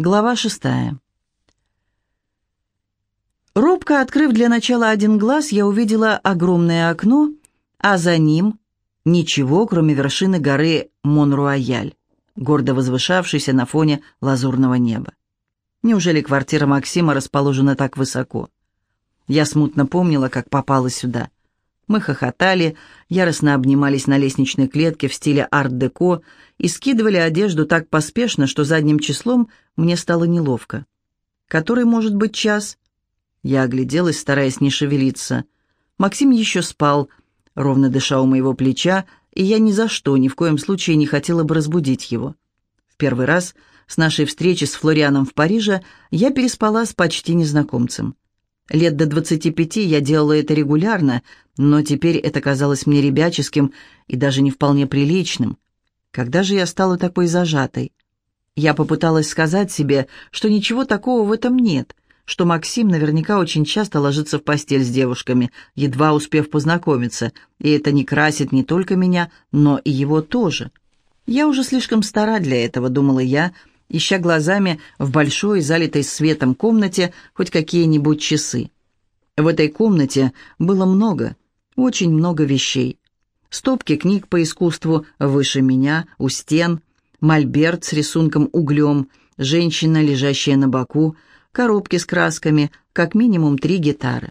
Глава шестая. Робко открыв для начала один глаз, я увидела огромное окно, а за ним ничего, кроме вершины горы Монруаяль, гордо возвышавшейся на фоне лазурного неба. Неужели квартира Максима расположена так высоко? Я смутно помнила, как попала сюда. Мы хохотали, яростно обнимались на лестничной клетке в стиле арт-деко и скидывали одежду так поспешно, что задним числом мне стало неловко. Который может быть час? Я огляделась, стараясь не шевелиться. Максим еще спал, ровно дыша у моего плеча, и я ни за что, ни в коем случае не хотела бы разбудить его. В первый раз с нашей встречи с Флорианом в Париже я переспала с почти незнакомцем. Лет до двадцати пяти я делала это регулярно, но теперь это казалось мне ребяческим и даже не вполне приличным. Когда же я стала такой зажатой? Я попыталась сказать себе, что ничего такого в этом нет, что Максим наверняка очень часто ложится в постель с девушками, едва успев познакомиться, и это не красит не только меня, но и его тоже. Я уже слишком стара для этого, думала я, — ища глазами в большой, залитой светом комнате хоть какие-нибудь часы. В этой комнате было много, очень много вещей. Стопки книг по искусству выше меня, у стен, мольберт с рисунком углем, женщина, лежащая на боку, коробки с красками, как минимум три гитары.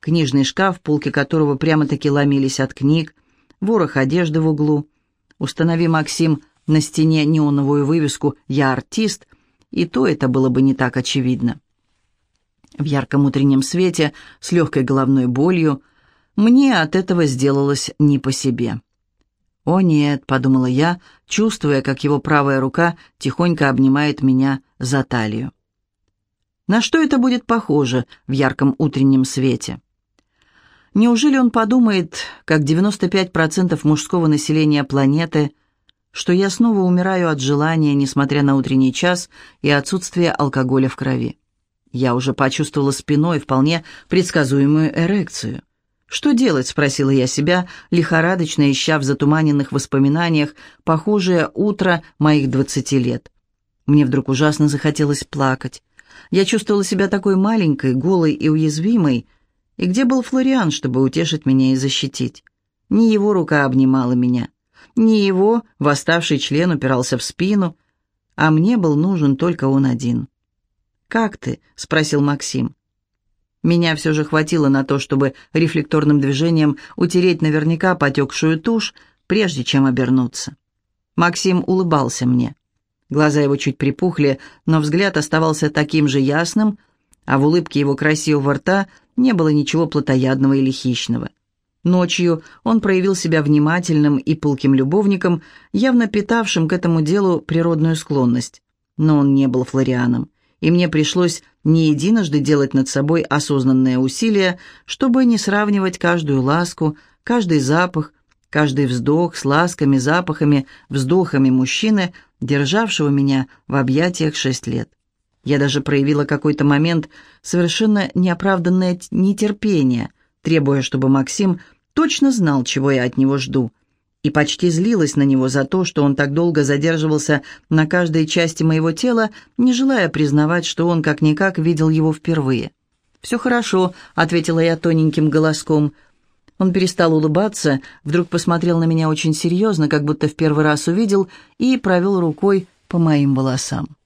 Книжный шкаф, полки которого прямо-таки ломились от книг, ворох одежды в углу. «Установи, Максим, на стене неоновую вывеску «Я артист», и то это было бы не так очевидно. В ярком утреннем свете, с легкой головной болью, мне от этого сделалось не по себе. «О нет», — подумала я, чувствуя, как его правая рука тихонько обнимает меня за талию. На что это будет похоже в ярком утреннем свете? Неужели он подумает, как 95% мужского населения планеты — что я снова умираю от желания, несмотря на утренний час и отсутствие алкоголя в крови. Я уже почувствовала спиной вполне предсказуемую эрекцию. «Что делать?» — спросила я себя, лихорадочно ища в затуманенных воспоминаниях похожее утро моих двадцати лет. Мне вдруг ужасно захотелось плакать. Я чувствовала себя такой маленькой, голой и уязвимой. И где был Флориан, чтобы утешить меня и защитить? Не его рука обнимала меня. Не его восставший член упирался в спину, а мне был нужен только он один. «Как ты?» — спросил Максим. Меня все же хватило на то, чтобы рефлекторным движением утереть наверняка потекшую тушь, прежде чем обернуться. Максим улыбался мне. Глаза его чуть припухли, но взгляд оставался таким же ясным, а в улыбке его красивого рта не было ничего плотоядного или хищного. Ночью он проявил себя внимательным и пылким любовником, явно питавшим к этому делу природную склонность. Но он не был флорианом, и мне пришлось не единожды делать над собой осознанные усилия, чтобы не сравнивать каждую ласку, каждый запах, каждый вздох с ласками, запахами, вздохами мужчины, державшего меня в объятиях шесть лет. Я даже проявила какой-то момент совершенно неоправданное нетерпение, требуя, чтобы Максим точно знал, чего я от него жду, и почти злилась на него за то, что он так долго задерживался на каждой части моего тела, не желая признавать, что он как-никак видел его впервые. «Все хорошо», — ответила я тоненьким голоском. Он перестал улыбаться, вдруг посмотрел на меня очень серьезно, как будто в первый раз увидел, и провел рукой по моим волосам.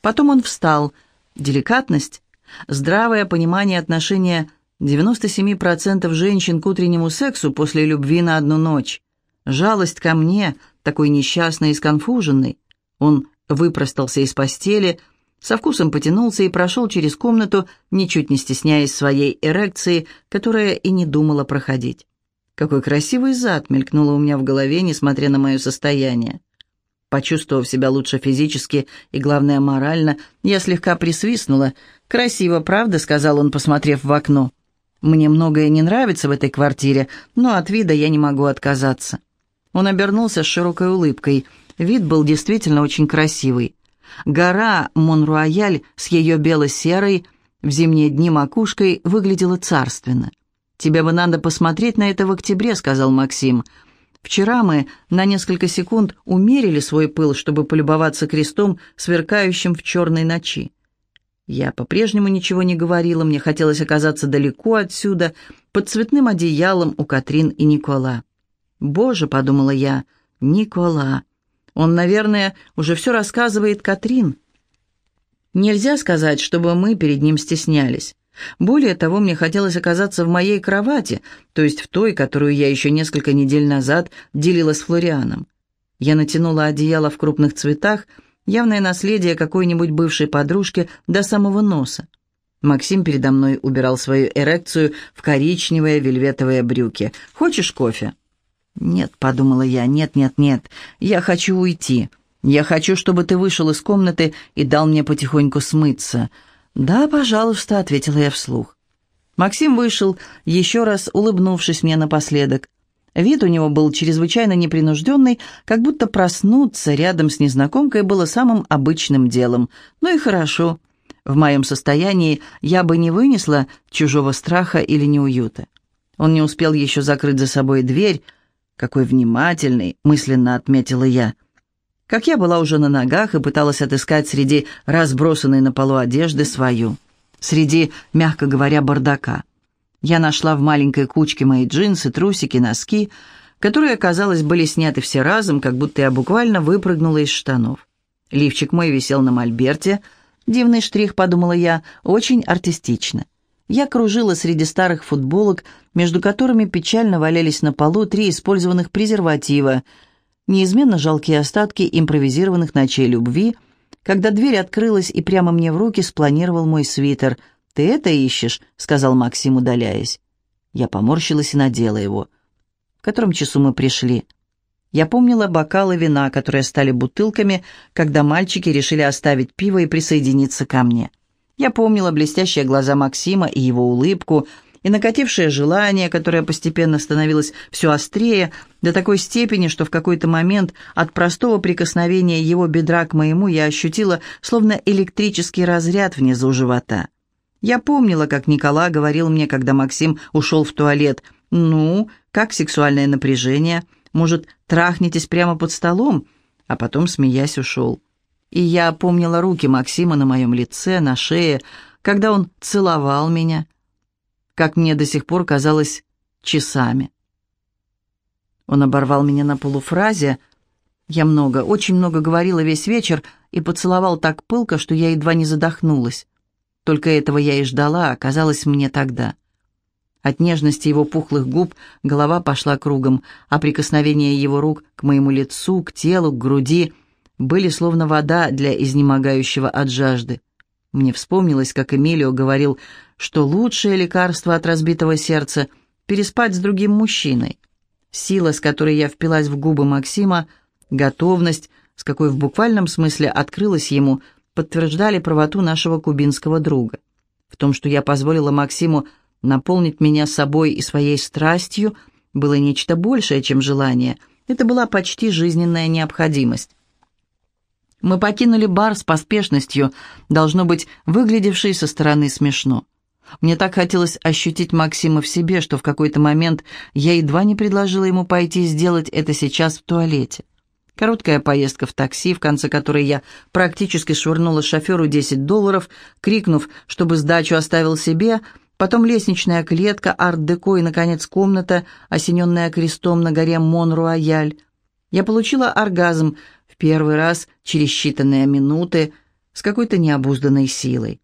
Потом он встал. Деликатность, здравое понимание отношения 97% женщин к утреннему сексу после любви на одну ночь. Жалость ко мне, такой несчастный и сконфуженный. Он выпростался из постели, со вкусом потянулся и прошел через комнату, ничуть не стесняясь своей эрекции, которая и не думала проходить. Какой красивый зад мелькнуло у меня в голове, несмотря на мое состояние. Почувствовав себя лучше физически и, главное, морально, я слегка присвистнула. «Красиво, правда?» — сказал он, посмотрев в окно. Мне многое не нравится в этой квартире, но от вида я не могу отказаться». Он обернулся с широкой улыбкой. Вид был действительно очень красивый. Гора Монруаяль с ее бело-серой, в зимние дни макушкой, выглядела царственно. «Тебе бы надо посмотреть на это в октябре», — сказал Максим. Вчера мы на несколько секунд умерили свой пыл, чтобы полюбоваться крестом, сверкающим в черной ночи. Я по-прежнему ничего не говорила, мне хотелось оказаться далеко отсюда, под цветным одеялом у Катрин и Никола. «Боже», — подумала я, — «Никола». Он, наверное, уже все рассказывает Катрин. Нельзя сказать, чтобы мы перед ним стеснялись. Более того, мне хотелось оказаться в моей кровати, то есть в той, которую я еще несколько недель назад делила с Флорианом. Я натянула одеяло в крупных цветах, явное наследие какой-нибудь бывшей подружки до самого носа. Максим передо мной убирал свою эрекцию в коричневые вельветовые брюки. «Хочешь кофе?» «Нет», — подумала я, — «нет, нет, нет, я хочу уйти. Я хочу, чтобы ты вышел из комнаты и дал мне потихоньку смыться». «Да, пожалуйста», — ответила я вслух. Максим вышел, еще раз улыбнувшись мне напоследок. Вид у него был чрезвычайно непринужденный, как будто проснуться рядом с незнакомкой было самым обычным делом. Ну и хорошо. В моем состоянии я бы не вынесла чужого страха или неуюта. Он не успел еще закрыть за собой дверь. «Какой внимательный!» — мысленно отметила я. Как я была уже на ногах и пыталась отыскать среди разбросанной на полу одежды свою. Среди, мягко говоря, бардака. Я нашла в маленькой кучке мои джинсы, трусики, носки, которые, казалось, были сняты все разом, как будто я буквально выпрыгнула из штанов. Лифчик мой висел на мольберте — Дивный штрих, подумала я, очень артистично. Я кружила среди старых футболок, между которыми печально валялись на полу три использованных презерватива, неизменно жалкие остатки импровизированных ночей любви, когда дверь открылась и прямо мне в руки спланировал мой свитер. «Ты это ищешь?» — сказал Максим, удаляясь. Я поморщилась и надела его. «В котором часу мы пришли?» Я помнила бокалы вина, которые стали бутылками, когда мальчики решили оставить пиво и присоединиться ко мне. Я помнила блестящие глаза Максима и его улыбку, и накатившее желание, которое постепенно становилось все острее, до такой степени, что в какой-то момент от простого прикосновения его бедра к моему я ощутила словно электрический разряд внизу живота. Я помнила, как Никола говорил мне, когда Максим ушел в туалет, «Ну, как сексуальное напряжение?» Может, трахнетесь прямо под столом?» А потом, смеясь, ушел. И я помнила руки Максима на моем лице, на шее, когда он целовал меня, как мне до сих пор казалось, часами. Он оборвал меня на полуфразе. Я много, очень много говорила весь вечер и поцеловал так пылко, что я едва не задохнулась. Только этого я и ждала, оказалось мне тогда. От нежности его пухлых губ голова пошла кругом, а прикосновения его рук к моему лицу, к телу, к груди были словно вода для изнемогающего от жажды. Мне вспомнилось, как Эмилио говорил, что лучшее лекарство от разбитого сердца — переспать с другим мужчиной. Сила, с которой я впилась в губы Максима, готовность, с какой в буквальном смысле открылась ему, подтверждали правоту нашего кубинского друга. В том, что я позволила Максиму Наполнить меня собой и своей страстью было нечто большее, чем желание. Это была почти жизненная необходимость. Мы покинули бар с поспешностью, должно быть, выглядевшей со стороны смешно. Мне так хотелось ощутить Максима в себе, что в какой-то момент я едва не предложила ему пойти сделать это сейчас в туалете. Короткая поездка в такси, в конце которой я практически швырнула шоферу 10 долларов, крикнув, чтобы сдачу оставил себе – потом лестничная клетка, арт-деко и, наконец, комната, осененная крестом на горе Мон-Руаяль. Я получила оргазм в первый раз через считанные минуты с какой-то необузданной силой.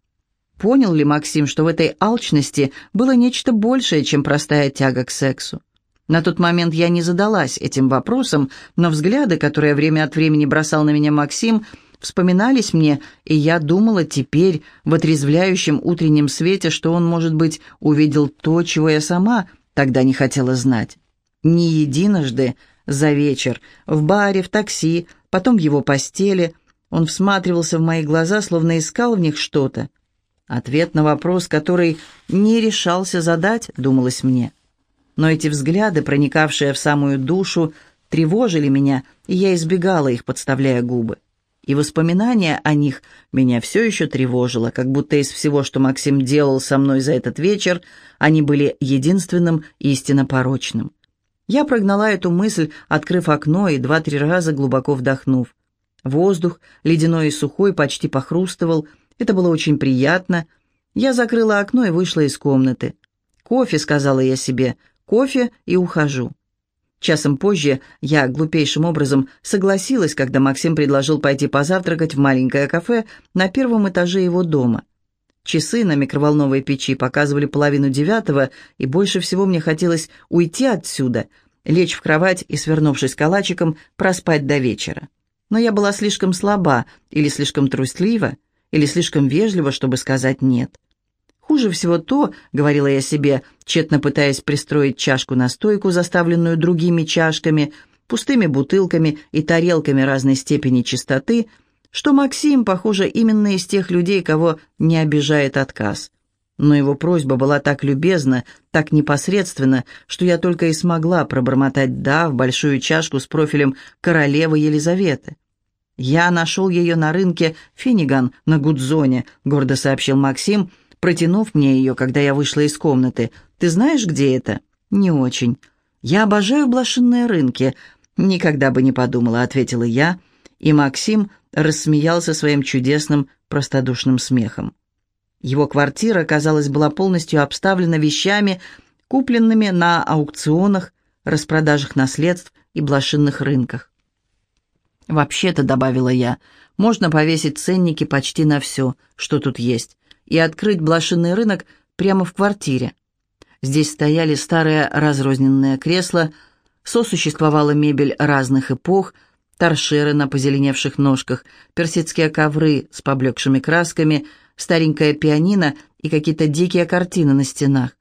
Понял ли Максим, что в этой алчности было нечто большее, чем простая тяга к сексу? На тот момент я не задалась этим вопросом, но взгляды, которые время от времени бросал на меня Максим, вспоминались мне, и я думала теперь, в отрезвляющем утреннем свете, что он, может быть, увидел то, чего я сама тогда не хотела знать. Не единожды за вечер, в баре, в такси, потом в его постели, он всматривался в мои глаза, словно искал в них что-то. Ответ на вопрос, который не решался задать, думалось мне. Но эти взгляды, проникавшие в самую душу, тревожили меня, и я избегала их, подставляя губы и воспоминания о них меня все еще тревожило, как будто из всего, что Максим делал со мной за этот вечер, они были единственным истинно порочным. Я прогнала эту мысль, открыв окно и два-три раза глубоко вдохнув. Воздух, ледяной и сухой, почти похрустывал. Это было очень приятно. Я закрыла окно и вышла из комнаты. «Кофе», — сказала я себе, — «кофе и ухожу». Часом позже я глупейшим образом согласилась, когда Максим предложил пойти позавтракать в маленькое кафе на первом этаже его дома. Часы на микроволновой печи показывали половину девятого, и больше всего мне хотелось уйти отсюда, лечь в кровать и, свернувшись калачиком, проспать до вечера. Но я была слишком слаба, или слишком труслива, или слишком вежлива, чтобы сказать «нет». Хуже всего то, говорила я себе, тщетно пытаясь пристроить чашку на стойку, заставленную другими чашками, пустыми бутылками и тарелками разной степени чистоты, что Максим, похоже, именно из тех людей, кого не обижает отказ. Но его просьба была так любезна, так непосредственна, что я только и смогла пробормотать «да» в большую чашку с профилем королевы Елизаветы. «Я нашел ее на рынке Финиган на Гудзоне», — гордо сообщил Максим, — протянув мне ее, когда я вышла из комнаты. «Ты знаешь, где это?» «Не очень. Я обожаю блошинные рынки». «Никогда бы не подумала», — ответила я, и Максим рассмеялся своим чудесным простодушным смехом. Его квартира, казалось, была полностью обставлена вещами, купленными на аукционах, распродажах наследств и блошинных рынках. «Вообще-то», — добавила я, — «можно повесить ценники почти на все, что тут есть и открыть блошиный рынок прямо в квартире. Здесь стояли старые разрозненные кресла, сосуществовала мебель разных эпох, торшеры на позеленевших ножках, персидские ковры с поблекшими красками, старенькое пианино и какие-то дикие картины на стенах.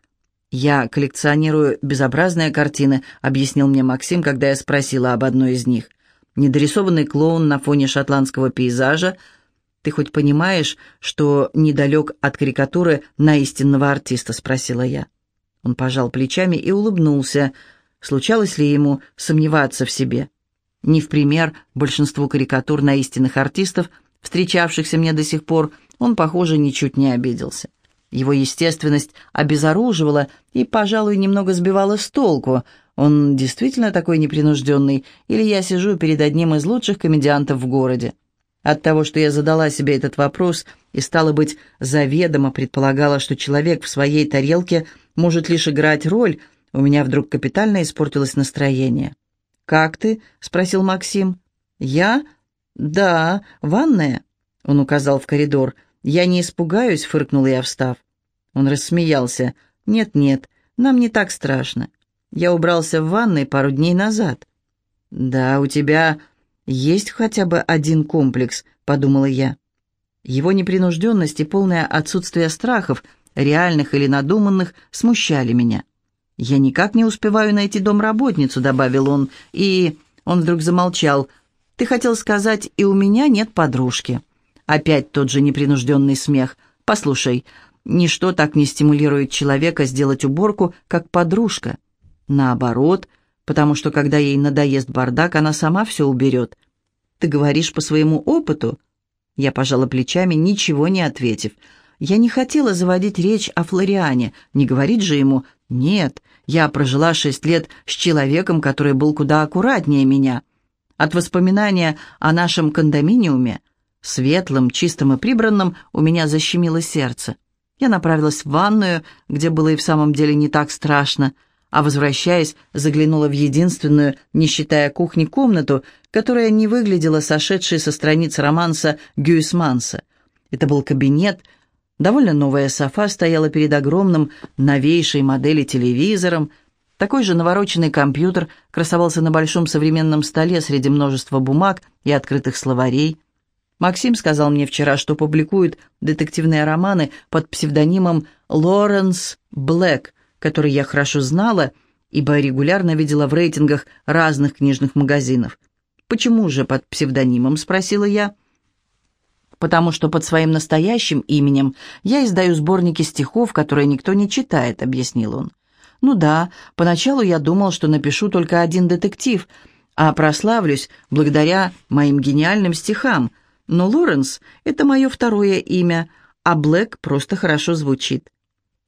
«Я коллекционирую безобразные картины», — объяснил мне Максим, когда я спросила об одной из них. Недорисованный клоун на фоне шотландского пейзажа — «Ты хоть понимаешь, что недалек от карикатуры на истинного артиста?» — спросила я. Он пожал плечами и улыбнулся. Случалось ли ему сомневаться в себе? Не в пример большинству карикатур на истинных артистов, встречавшихся мне до сих пор, он, похоже, ничуть не обиделся. Его естественность обезоруживала и, пожалуй, немного сбивала с толку. Он действительно такой непринужденный, или я сижу перед одним из лучших комедиантов в городе? От того, что я задала себе этот вопрос и, стало быть, заведомо предполагала, что человек в своей тарелке может лишь играть роль, у меня вдруг капитально испортилось настроение. «Как ты?» — спросил Максим. «Я? Да, ванная», — он указал в коридор. «Я не испугаюсь», — фыркнул я, встав. Он рассмеялся. «Нет-нет, нам не так страшно. Я убрался в ванной пару дней назад». «Да, у тебя «Есть хотя бы один комплекс», — подумала я. Его непринужденность и полное отсутствие страхов, реальных или надуманных, смущали меня. «Я никак не успеваю найти домработницу», — добавил он, и... Он вдруг замолчал. «Ты хотел сказать, и у меня нет подружки». Опять тот же непринужденный смех. «Послушай, ничто так не стимулирует человека сделать уборку, как подружка. Наоборот, — потому что когда ей надоест бардак, она сама все уберет. Ты говоришь по своему опыту?» Я пожала плечами, ничего не ответив. Я не хотела заводить речь о Флориане, не говорить же ему «нет». Я прожила шесть лет с человеком, который был куда аккуратнее меня. От воспоминания о нашем кондоминиуме, светлом, чистом и прибранном, у меня защемило сердце. Я направилась в ванную, где было и в самом деле не так страшно, а, возвращаясь, заглянула в единственную, не считая кухни, комнату, которая не выглядела сошедшей со страниц романса Гюйсманса. Это был кабинет, довольно новая софа стояла перед огромным, новейшей модели телевизором, такой же навороченный компьютер красовался на большом современном столе среди множества бумаг и открытых словарей. Максим сказал мне вчера, что публикует детективные романы под псевдонимом Лоренс Блэк – который я хорошо знала, ибо регулярно видела в рейтингах разных книжных магазинов. «Почему же под псевдонимом?» – спросила я. «Потому что под своим настоящим именем я издаю сборники стихов, которые никто не читает», – объяснил он. «Ну да, поначалу я думал, что напишу только один детектив, а прославлюсь благодаря моим гениальным стихам. Но Лоренс – это мое второе имя, а Блэк просто хорошо звучит.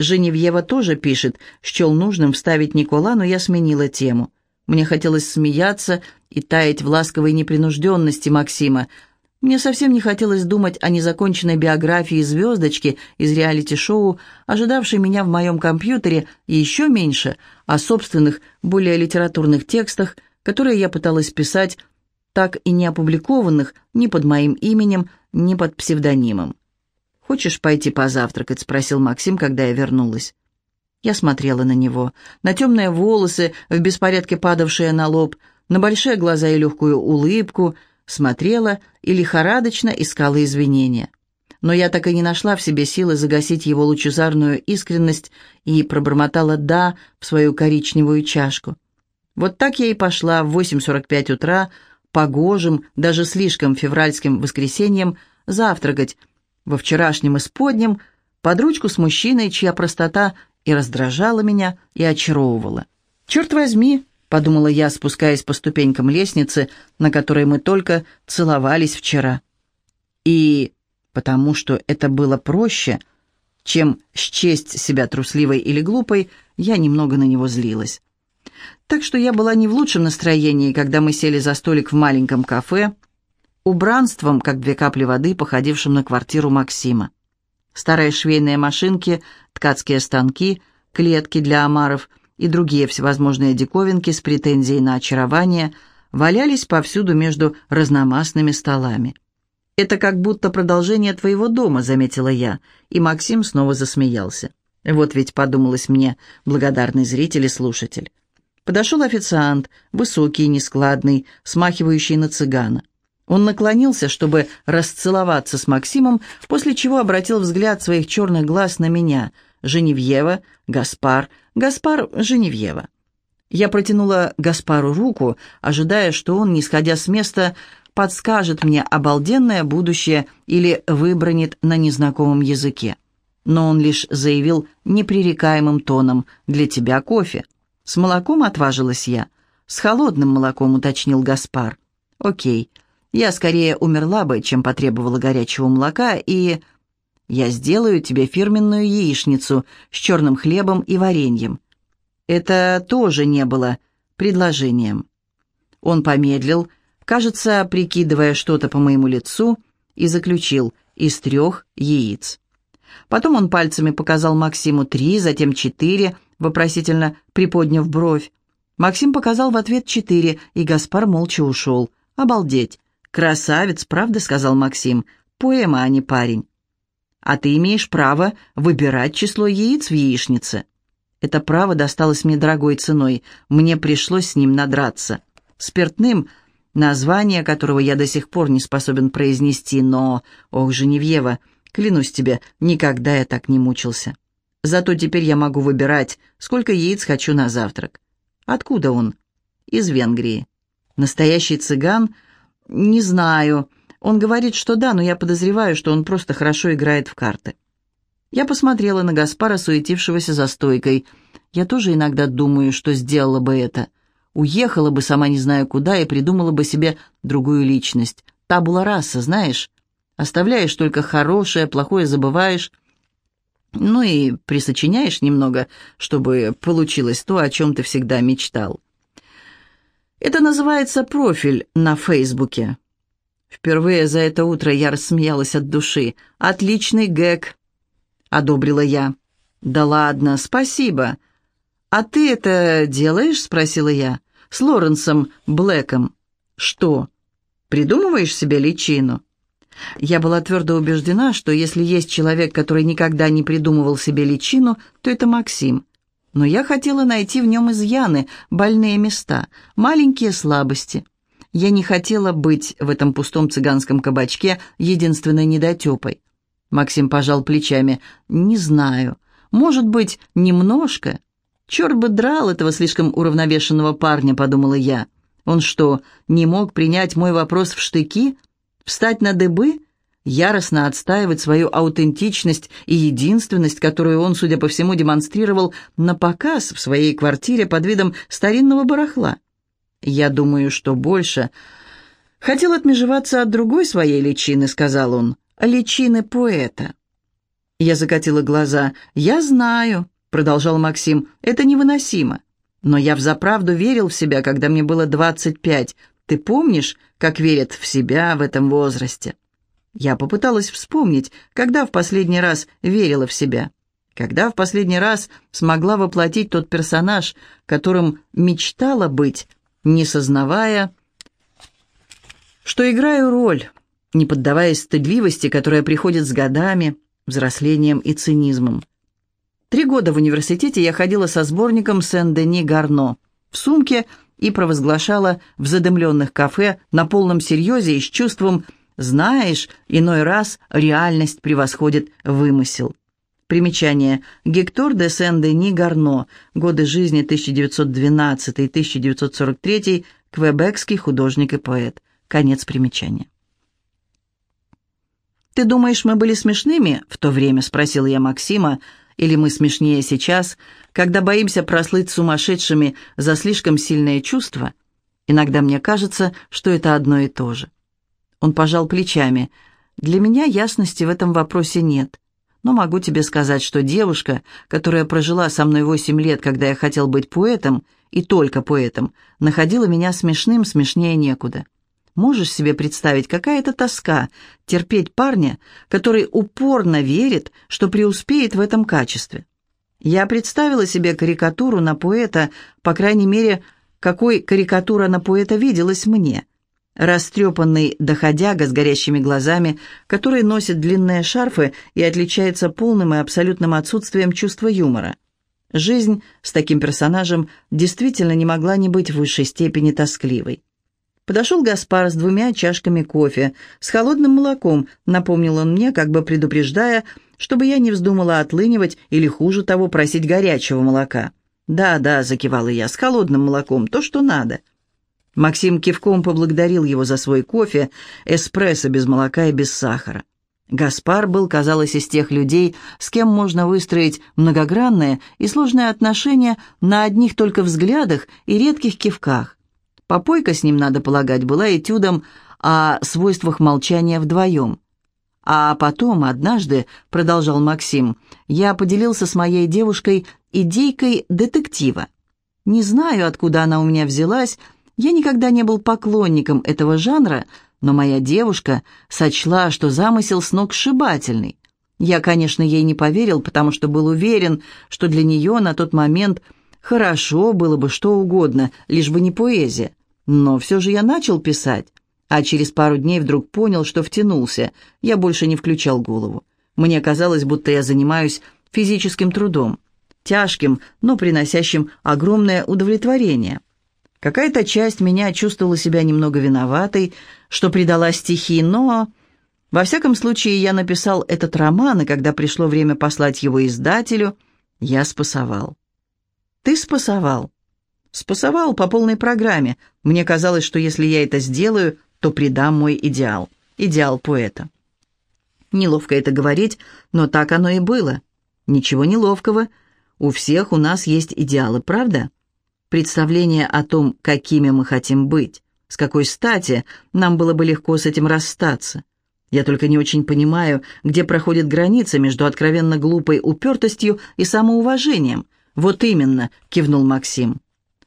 Женевьева тоже пишет, счел нужным вставить Никола, но я сменила тему. Мне хотелось смеяться и таять в ласковой непринужденности Максима. Мне совсем не хотелось думать о незаконченной биографии звездочки из реалити-шоу, ожидавшей меня в моем компьютере, и еще меньше о собственных, более литературных текстах, которые я пыталась писать, так и не опубликованных ни под моим именем, ни под псевдонимом. «Хочешь пойти позавтракать?» — спросил Максим, когда я вернулась. Я смотрела на него, на темные волосы, в беспорядке падавшие на лоб, на большие глаза и легкую улыбку, смотрела и лихорадочно искала извинения. Но я так и не нашла в себе силы загасить его лучезарную искренность и пробормотала «да» в свою коричневую чашку. Вот так я и пошла в 8.45 утра, погожим, даже слишком февральским воскресеньем, завтракать во вчерашнем исподнем под ручку с мужчиной, чья простота и раздражала меня, и очаровывала. «Черт возьми!» — подумала я, спускаясь по ступенькам лестницы, на которой мы только целовались вчера. И потому что это было проще, чем счесть себя трусливой или глупой, я немного на него злилась. Так что я была не в лучшем настроении, когда мы сели за столик в маленьком кафе, убранством, как две капли воды, походившим на квартиру Максима. Старые швейные машинки, ткацкие станки, клетки для омаров и другие всевозможные диковинки с претензией на очарование валялись повсюду между разномастными столами. «Это как будто продолжение твоего дома», — заметила я, и Максим снова засмеялся. Вот ведь подумалось мне, благодарный зритель и слушатель. Подошел официант, высокий, нескладный, смахивающий на цыгана. Он наклонился, чтобы расцеловаться с Максимом, после чего обратил взгляд своих черных глаз на меня. Женевьева, Гаспар, Гаспар, Женевьева. Я протянула Гаспару руку, ожидая, что он, не сходя с места, подскажет мне обалденное будущее или выбранит на незнакомом языке. Но он лишь заявил непререкаемым тоном «Для тебя кофе». «С молоком отважилась я?» «С холодным молоком», — уточнил Гаспар. «Окей». Я скорее умерла бы, чем потребовала горячего молока, и... Я сделаю тебе фирменную яичницу с черным хлебом и вареньем. Это тоже не было предложением. Он помедлил, кажется, прикидывая что-то по моему лицу, и заключил из трех яиц. Потом он пальцами показал Максиму три, затем четыре, вопросительно приподняв бровь. Максим показал в ответ четыре, и Гаспар молча ушел. «Обалдеть! «Красавец, правда?» — сказал Максим. «Поэма, а не парень». «А ты имеешь право выбирать число яиц в яичнице». Это право досталось мне дорогой ценой. Мне пришлось с ним надраться. Спиртным, название которого я до сих пор не способен произнести, но... Ох, Женевьева, клянусь тебе, никогда я так не мучился. Зато теперь я могу выбирать, сколько яиц хочу на завтрак. Откуда он? Из Венгрии. Настоящий цыган «Не знаю. Он говорит, что да, но я подозреваю, что он просто хорошо играет в карты». Я посмотрела на Гаспара, суетившегося за стойкой. Я тоже иногда думаю, что сделала бы это. Уехала бы сама не знаю куда и придумала бы себе другую личность. Табула раса, знаешь? Оставляешь только хорошее, плохое забываешь. Ну и присочиняешь немного, чтобы получилось то, о чем ты всегда мечтал. Это называется профиль на Фейсбуке. Впервые за это утро я рассмеялась от души. «Отличный гэг», — одобрила я. «Да ладно, спасибо». «А ты это делаешь?» — спросила я. «С Лоренсом Блэком». «Что? Придумываешь себе личину?» Я была твердо убеждена, что если есть человек, который никогда не придумывал себе личину, то это Максим но я хотела найти в нем изъяны, больные места, маленькие слабости. Я не хотела быть в этом пустом цыганском кабачке единственной недотепой. Максим пожал плечами. «Не знаю. Может быть, немножко?» «Черт бы драл этого слишком уравновешенного парня», — подумала я. «Он что, не мог принять мой вопрос в штыки? Встать на дыбы?» Яростно отстаивать свою аутентичность и единственность, которую он, судя по всему, демонстрировал на показ в своей квартире под видом старинного барахла. «Я думаю, что больше...» «Хотел отмежеваться от другой своей личины», — сказал он, — «личины поэта». Я закатила глаза. «Я знаю», — продолжал Максим, — «это невыносимо. Но я взаправду верил в себя, когда мне было 25. Ты помнишь, как верят в себя в этом возрасте?» Я попыталась вспомнить, когда в последний раз верила в себя. Когда в последний раз смогла воплотить тот персонаж, которым мечтала быть, не сознавая, что играю роль, не поддаваясь стыдливости, которая приходит с годами, взрослением и цинизмом. Три года в университете я ходила со сборником Сен-Дени Гарно в сумке и провозглашала в задымленных кафе на полном серьезе и с чувством «знаешь, иной раз реальность превосходит вымысел». Примечание. Гектор де Сен-Дени Гарно. Годы жизни 1912-1943. Квебекский художник и поэт. Конец примечания. «Ты думаешь, мы были смешными в то время?» – спросил я Максима. «Или мы смешнее сейчас, когда боимся прослыть сумасшедшими за слишком сильное чувство? Иногда мне кажется, что это одно и то же». Он пожал плечами. «Для меня ясности в этом вопросе нет. Но могу тебе сказать, что девушка, которая прожила со мной восемь лет, когда я хотел быть поэтом, и только поэтом, находила меня смешным, смешнее некуда. Можешь себе представить, какая это тоска терпеть парня, который упорно верит, что преуспеет в этом качестве? Я представила себе карикатуру на поэта, по крайней мере, какой карикатура на поэта виделась мне. Растрепанный доходяга с горящими глазами, который носит длинные шарфы и отличается полным и абсолютным отсутствием чувства юмора. Жизнь с таким персонажем действительно не могла не быть в высшей степени тоскливой. Подошел Гаспар с двумя чашками кофе, с холодным молоком, напомнил он мне, как бы предупреждая, чтобы я не вздумала отлынивать или, хуже того, просить горячего молока. «Да, да», — закивала я, — «с холодным молоком, то, что надо». Максим кивком поблагодарил его за свой кофе, эспрессо без молока и без сахара. Гаспар был, казалось, из тех людей, с кем можно выстроить многогранные и сложные отношения на одних только взглядах и редких кивках. Попойка с ним, надо полагать, была этюдом о свойствах молчания вдвоем. А потом, однажды, продолжал Максим, я поделился с моей девушкой идейкой детектива. Не знаю, откуда она у меня взялась, я никогда не был поклонником этого жанра, но моя девушка сочла, что замысел сногсшибательный. Я, конечно, ей не поверил, потому что был уверен, что для нее на тот момент – Хорошо, было бы что угодно, лишь бы не поэзия. Но все же я начал писать, а через пару дней вдруг понял, что втянулся. Я больше не включал голову. Мне казалось, будто я занимаюсь физическим трудом, тяжким, но приносящим огромное удовлетворение. Какая-то часть меня чувствовала себя немного виноватой, что предала стихи, но... Во всяком случае, я написал этот роман, и когда пришло время послать его издателю, я спасовал. Ты спасовал. Спасовал по полной программе. Мне казалось, что если я это сделаю, то предам мой идеал. Идеал поэта. Неловко это говорить, но так оно и было. Ничего неловкого. У всех у нас есть идеалы, правда? Представление о том, какими мы хотим быть. С какой стати нам было бы легко с этим расстаться. Я только не очень понимаю, где проходит граница между откровенно глупой упертостью и самоуважением, «Вот именно», — кивнул Максим.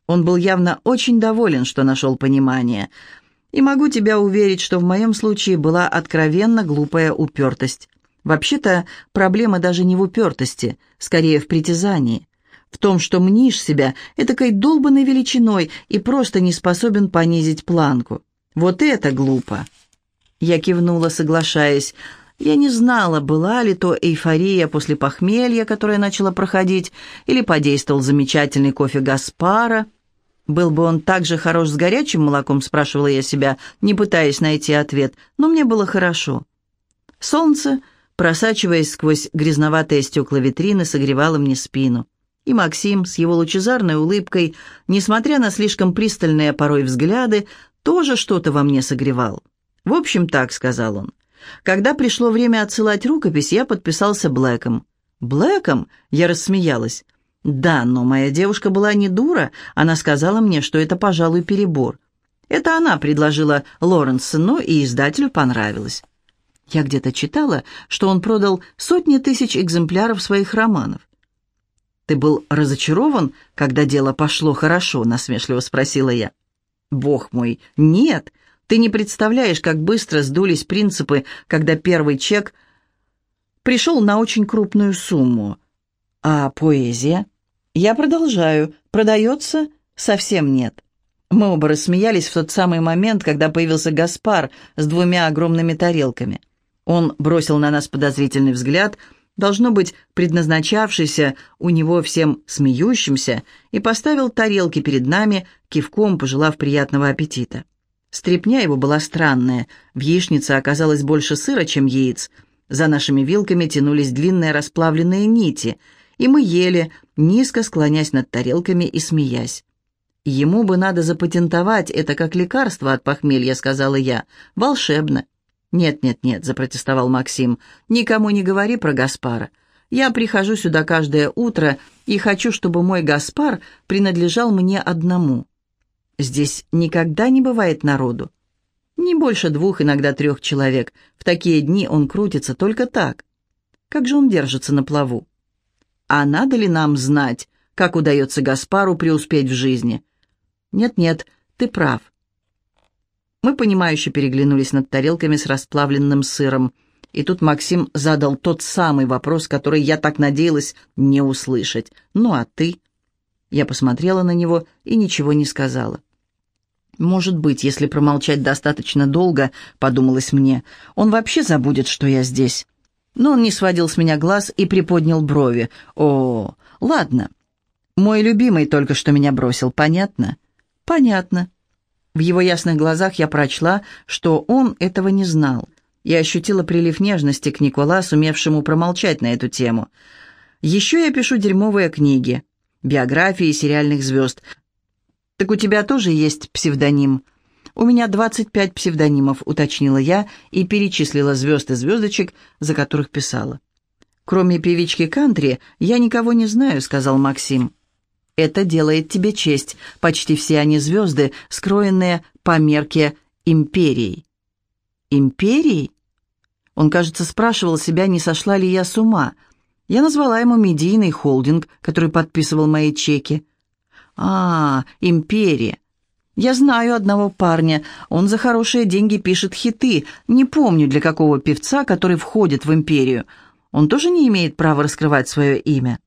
Он был явно очень доволен, что нашел понимание. «И могу тебя уверить, что в моем случае была откровенно глупая упертость. Вообще-то проблема даже не в упертости, скорее в притязании. В том, что мнишь себя этакой долбанной величиной и просто не способен понизить планку. Вот это глупо!» Я кивнула, соглашаясь. Я не знала, была ли то эйфория после похмелья, которая начала проходить, или подействовал замечательный кофе Гаспара. Был бы он так же хорош с горячим молоком, спрашивала я себя, не пытаясь найти ответ, но мне было хорошо. Солнце, просачиваясь сквозь грязноватые стекла витрины, согревало мне спину. И Максим с его лучезарной улыбкой, несмотря на слишком пристальные порой взгляды, тоже что-то во мне согревал. «В общем, так», — сказал он, — когда пришло время отсылать рукопись, я подписался Блэком. «Блэком?» — я рассмеялась. «Да, но моя девушка была не дура. Она сказала мне, что это, пожалуй, перебор. Это она предложила Лоренсону, и издателю понравилось. Я где-то читала, что он продал сотни тысяч экземпляров своих романов. «Ты был разочарован, когда дело пошло хорошо?» — насмешливо спросила я. «Бог мой, нет! Ты не представляешь, как быстро сдулись принципы, когда первый чек пришел на очень крупную сумму. А поэзия? Я продолжаю. Продается? Совсем нет. Мы оба рассмеялись в тот самый момент, когда появился Гаспар с двумя огромными тарелками. Он бросил на нас подозрительный взгляд, должно быть, предназначавшийся у него всем смеющимся, и поставил тарелки перед нами, кивком пожелав приятного аппетита. Стрепня его была странная, в яичнице оказалось больше сыра, чем яиц. За нашими вилками тянулись длинные расплавленные нити, и мы ели, низко склонясь над тарелками и смеясь. «Ему бы надо запатентовать это как лекарство от похмелья», — сказала я. «Волшебно». «Нет-нет-нет», — запротестовал Максим, — «никому не говори про Гаспара. Я прихожу сюда каждое утро и хочу, чтобы мой Гаспар принадлежал мне одному. Здесь никогда не бывает народу. Не больше двух, иногда трех человек. В такие дни он крутится только так. Как же он держится на плаву? А надо ли нам знать, как удается Гаспару преуспеть в жизни?» «Нет-нет, ты прав». Мы, понимающе переглянулись над тарелками с расплавленным сыром. И тут Максим задал тот самый вопрос, который я так надеялась не услышать. «Ну а ты?» Я посмотрела на него и ничего не сказала. «Может быть, если промолчать достаточно долго, — подумалось мне, — он вообще забудет, что я здесь». Но он не сводил с меня глаз и приподнял брови. «О, ладно. Мой любимый только что меня бросил, понятно?» «Понятно». В его ясных глазах я прочла, что он этого не знал. Я ощутила прилив нежности к Никола, сумевшему промолчать на эту тему. «Еще я пишу дерьмовые книги, биографии сериальных звезд. Так у тебя тоже есть псевдоним?» «У меня 25 псевдонимов», — уточнила я и перечислила звезд и звездочек, за которых писала. «Кроме певички кантри, я никого не знаю», — сказал Максим. Это делает тебе честь. Почти все они звезды, скроенные по мерке империи. Империи? Он, кажется, спрашивал себя, не сошла ли я с ума. Я назвала ему медийный холдинг, который подписывал мои чеки. А, империя. Я знаю одного парня. Он за хорошие деньги пишет хиты. Не помню, для какого певца, который входит в империю. Он тоже не имеет права раскрывать свое имя.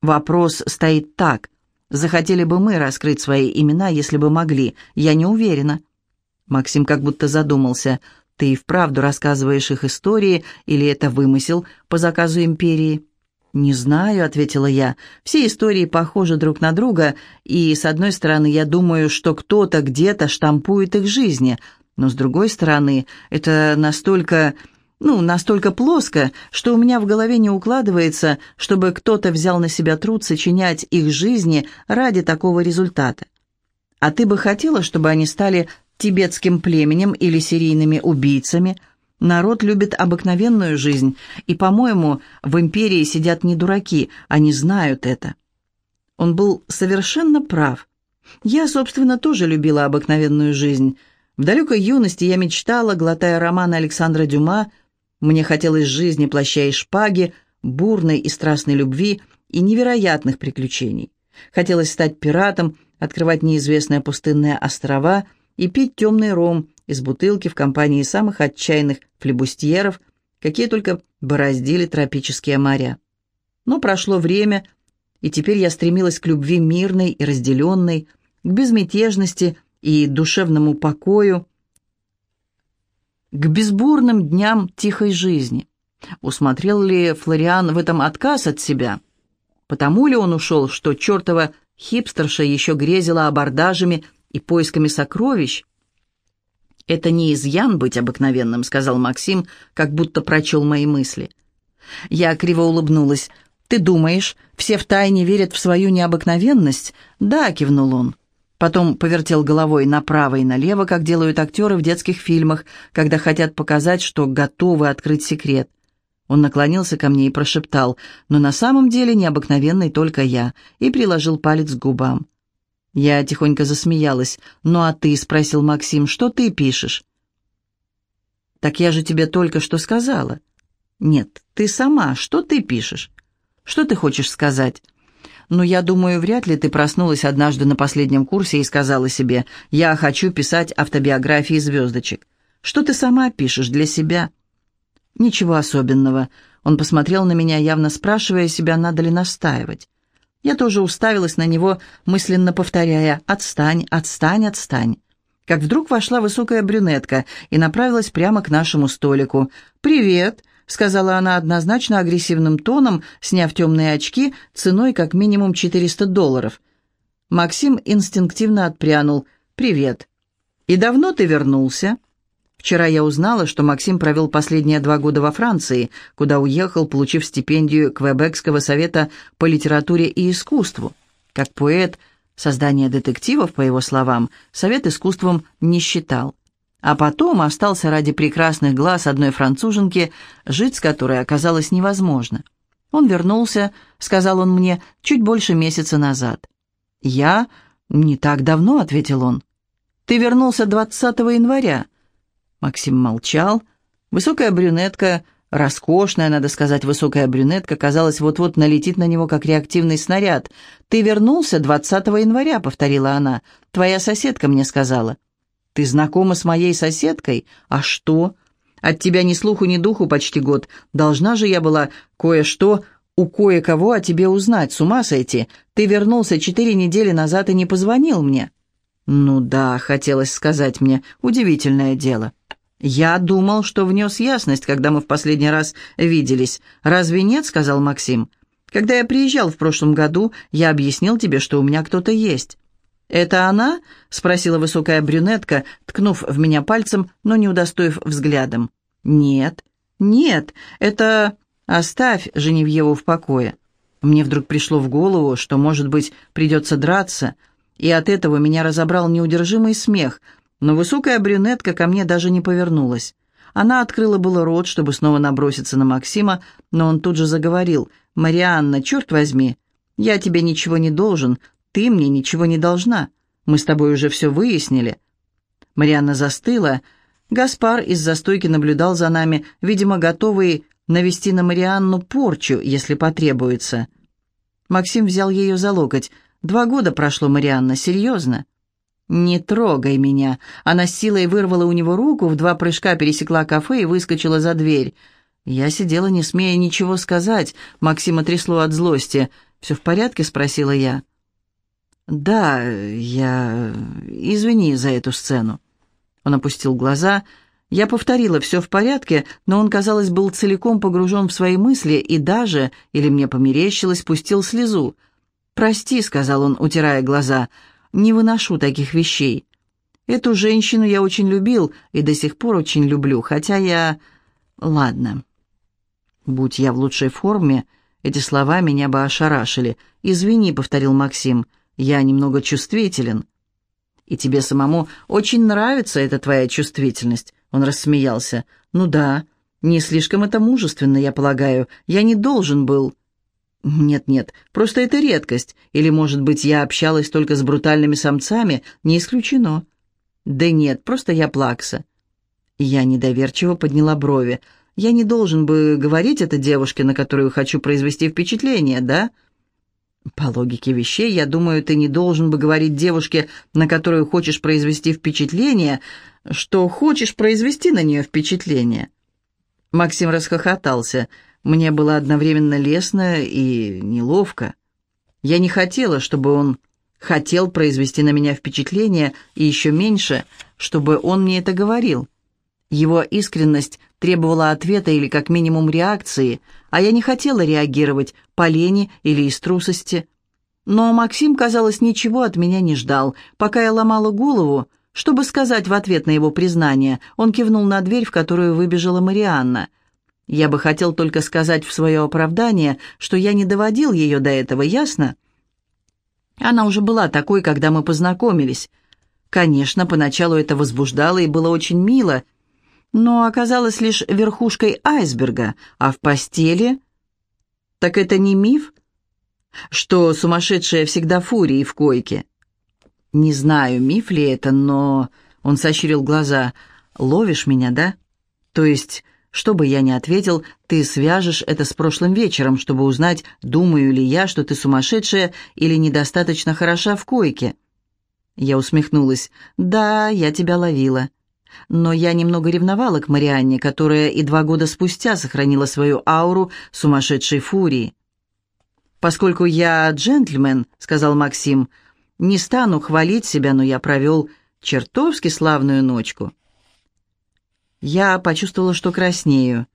Вопрос стоит так. Захотели бы мы раскрыть свои имена, если бы могли? Я не уверена». Максим как будто задумался. «Ты и вправду рассказываешь их истории, или это вымысел по заказу империи?» «Не знаю», — ответила я. «Все истории похожи друг на друга, и, с одной стороны, я думаю, что кто-то где-то штампует их жизни, но, с другой стороны, это настолько ну, настолько плоско, что у меня в голове не укладывается, чтобы кто-то взял на себя труд сочинять их жизни ради такого результата. А ты бы хотела, чтобы они стали тибетским племенем или серийными убийцами? Народ любит обыкновенную жизнь, и, по-моему, в империи сидят не дураки, они знают это. Он был совершенно прав. Я, собственно, тоже любила обыкновенную жизнь. В далекой юности я мечтала, глотая романы Александра Дюма, мне хотелось жизни плаща и шпаги, бурной и страстной любви и невероятных приключений. Хотелось стать пиратом, открывать неизвестные пустынные острова и пить темный ром из бутылки в компании самых отчаянных флебустьеров, какие только бороздили тропические моря. Но прошло время, и теперь я стремилась к любви мирной и разделенной, к безмятежности и душевному покою, к безбурным дням тихой жизни. Усмотрел ли Флориан в этом отказ от себя? Потому ли он ушел, что чертова хипстерша еще грезила абордажами и поисками сокровищ? «Это не изъян быть обыкновенным», — сказал Максим, как будто прочел мои мысли. Я криво улыбнулась. «Ты думаешь, все втайне верят в свою необыкновенность?» «Да», — кивнул он. Потом повертел головой направо и налево, как делают актеры в детских фильмах, когда хотят показать, что готовы открыть секрет. Он наклонился ко мне и прошептал, но на самом деле необыкновенный только я, и приложил палец к губам. Я тихонько засмеялась. «Ну а ты?» — спросил Максим. «Что ты пишешь?» «Так я же тебе только что сказала». «Нет, ты сама. Что ты пишешь? Что ты хочешь сказать?» Но я думаю, вряд ли ты проснулась однажды на последнем курсе и сказала себе «Я хочу писать автобиографии звездочек». Что ты сама пишешь для себя?» «Ничего особенного». Он посмотрел на меня, явно спрашивая себя, надо ли настаивать. Я тоже уставилась на него, мысленно повторяя «Отстань, отстань, отстань». Как вдруг вошла высокая брюнетка и направилась прямо к нашему столику. «Привет», — сказала она однозначно агрессивным тоном, сняв темные очки ценой как минимум 400 долларов. Максим инстинктивно отпрянул. «Привет». «И давно ты вернулся?» Вчера я узнала, что Максим провел последние два года во Франции, куда уехал, получив стипендию Квебекского совета по литературе и искусству. Как поэт, создание детективов, по его словам, совет искусством не считал. А потом остался ради прекрасных глаз одной француженки, жить с которой оказалось невозможно. Он вернулся, сказал он мне, чуть больше месяца назад. «Я? Не так давно», — ответил он. «Ты вернулся 20 января». Максим молчал. Высокая брюнетка, роскошная, надо сказать, высокая брюнетка, казалось, вот-вот налетит на него, как реактивный снаряд. «Ты вернулся 20 января», — повторила она. «Твоя соседка мне сказала». «Ты знакома с моей соседкой? А что?» «От тебя ни слуху, ни духу почти год. Должна же я была кое-что у кое-кого о тебе узнать, с ума сойти. Ты вернулся четыре недели назад и не позвонил мне». «Ну да», — хотелось сказать мне, — «удивительное дело». «Я думал, что внес ясность, когда мы в последний раз виделись. Разве нет?» — сказал Максим. «Когда я приезжал в прошлом году, я объяснил тебе, что у меня кто-то есть». «Это она?» — спросила высокая брюнетка, ткнув в меня пальцем, но не удостоив взглядом. «Нет, нет, это...» «Оставь Женевьеву в покое». Мне вдруг пришло в голову, что, может быть, придется драться, и от этого меня разобрал неудержимый смех — но высокая брюнетка ко мне даже не повернулась. Она открыла было рот, чтобы снова наброситься на Максима, но он тут же заговорил. «Марианна, черт возьми, я тебе ничего не должен, ты мне ничего не должна. Мы с тобой уже все выяснили». Марианна застыла. Гаспар из застойки наблюдал за нами, видимо, готовый навести на Марианну порчу, если потребуется. Максим взял ее за локоть. «Два года прошло, Марианна, серьезно?» «Не трогай меня!» Она с силой вырвала у него руку, в два прыжка пересекла кафе и выскочила за дверь. Я сидела, не смея ничего сказать. Максима трясло от злости. «Все в порядке?» — спросила я. «Да, я... Извини за эту сцену». Он опустил глаза. Я повторила «все в порядке», но он, казалось, был целиком погружен в свои мысли и даже, или мне померещилось, пустил слезу. «Прости», — сказал он, утирая глаза, — не выношу таких вещей. Эту женщину я очень любил и до сих пор очень люблю, хотя я... Ладно. Будь я в лучшей форме, эти слова меня бы ошарашили. «Извини», — повторил Максим, — «я немного чувствителен». «И тебе самому очень нравится эта твоя чувствительность», — он рассмеялся. «Ну да, не слишком это мужественно, я полагаю. Я не должен был...» «Нет-нет, просто это редкость. Или, может быть, я общалась только с брутальными самцами? Не исключено». «Да нет, просто я плакса». Я недоверчиво подняла брови. «Я не должен бы говорить это девушке, на которую хочу произвести впечатление, да?» «По логике вещей, я думаю, ты не должен бы говорить девушке, на которую хочешь произвести впечатление, что хочешь произвести на нее впечатление». Максим расхохотался. Мне было одновременно лестно и неловко. Я не хотела, чтобы он хотел произвести на меня впечатление, и еще меньше, чтобы он мне это говорил. Его искренность требовала ответа или как минимум реакции, а я не хотела реагировать по лени или из трусости. Но Максим, казалось, ничего от меня не ждал. Пока я ломала голову, чтобы сказать в ответ на его признание, он кивнул на дверь, в которую выбежала Марианна — я бы хотел только сказать в свое оправдание, что я не доводил ее до этого, ясно? Она уже была такой, когда мы познакомились. Конечно, поначалу это возбуждало и было очень мило, но оказалось лишь верхушкой айсберга, а в постели... Так это не миф? Что сумасшедшая всегда фурии в койке? Не знаю, миф ли это, но... Он сощурил глаза. «Ловишь меня, да? То есть Что бы я ни ответил, ты свяжешь это с прошлым вечером, чтобы узнать, думаю ли я, что ты сумасшедшая или недостаточно хороша в койке. Я усмехнулась. «Да, я тебя ловила». Но я немного ревновала к Марианне, которая и два года спустя сохранила свою ауру сумасшедшей фурии. «Поскольку я джентльмен», — сказал Максим, — «не стану хвалить себя, но я провел чертовски славную ночку». Я почувствовала, что краснею.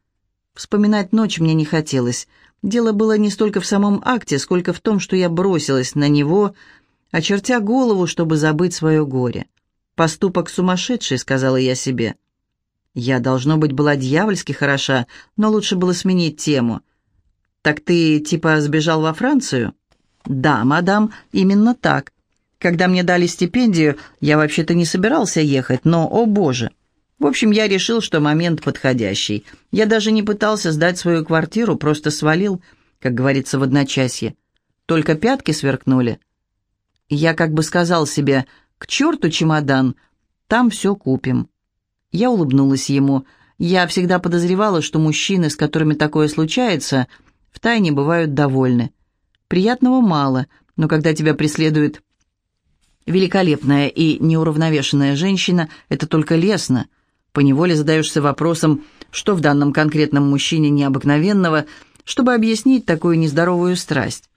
Вспоминать ночь мне не хотелось. Дело было не столько в самом акте, сколько в том, что я бросилась на него, очертя голову, чтобы забыть свое горе. «Поступок сумасшедший», — сказала я себе. Я, должно быть, была дьявольски хороша, но лучше было сменить тему. «Так ты, типа, сбежал во Францию?» «Да, мадам, именно так. Когда мне дали стипендию, я вообще-то не собирался ехать, но, о боже!» В общем, я решил, что момент подходящий. Я даже не пытался сдать свою квартиру, просто свалил, как говорится в одночасье. Только пятки сверкнули. Я как бы сказал себе, к черту чемодан, там все купим. Я улыбнулась ему. Я всегда подозревала, что мужчины, с которыми такое случается, втайне бывают довольны. Приятного мало, но когда тебя преследует великолепная и неуравновешенная женщина, это только лестно — Поневоле задаешься вопросом, что в данном конкретном мужчине необыкновенного, чтобы объяснить такую нездоровую страсть.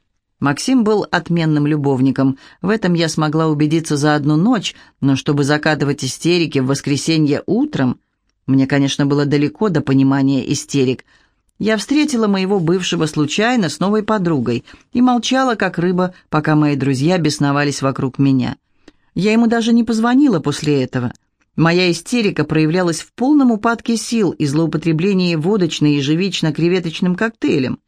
Максим был отменным любовником, в этом я смогла убедиться за одну ночь, но чтобы закатывать истерики в воскресенье утром, мне, конечно, было далеко до понимания истерик. Я встретила моего бывшего случайно с новой подругой и молчала, как рыба, пока мои друзья бесновались вокруг меня. Я ему даже не позвонила после этого. Моя истерика проявлялась в полном упадке сил и злоупотреблении водочной ежевично-креветочным коктейлем.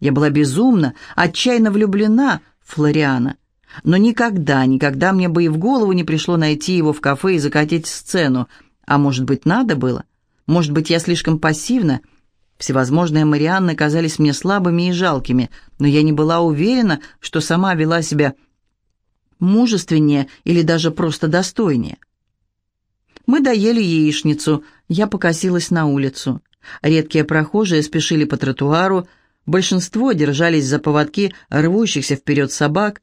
Я была безумно, отчаянно влюблена в Флориана. Но никогда, никогда мне бы и в голову не пришло найти его в кафе и закатить сцену. А может быть, надо было? Может быть, я слишком пассивна? Всевозможные Марианны казались мне слабыми и жалкими, но я не была уверена, что сама вела себя мужественнее или даже просто достойнее. Мы доели яичницу, я покосилась на улицу. Редкие прохожие спешили по тротуару, большинство держались за поводки рвущихся вперед собак.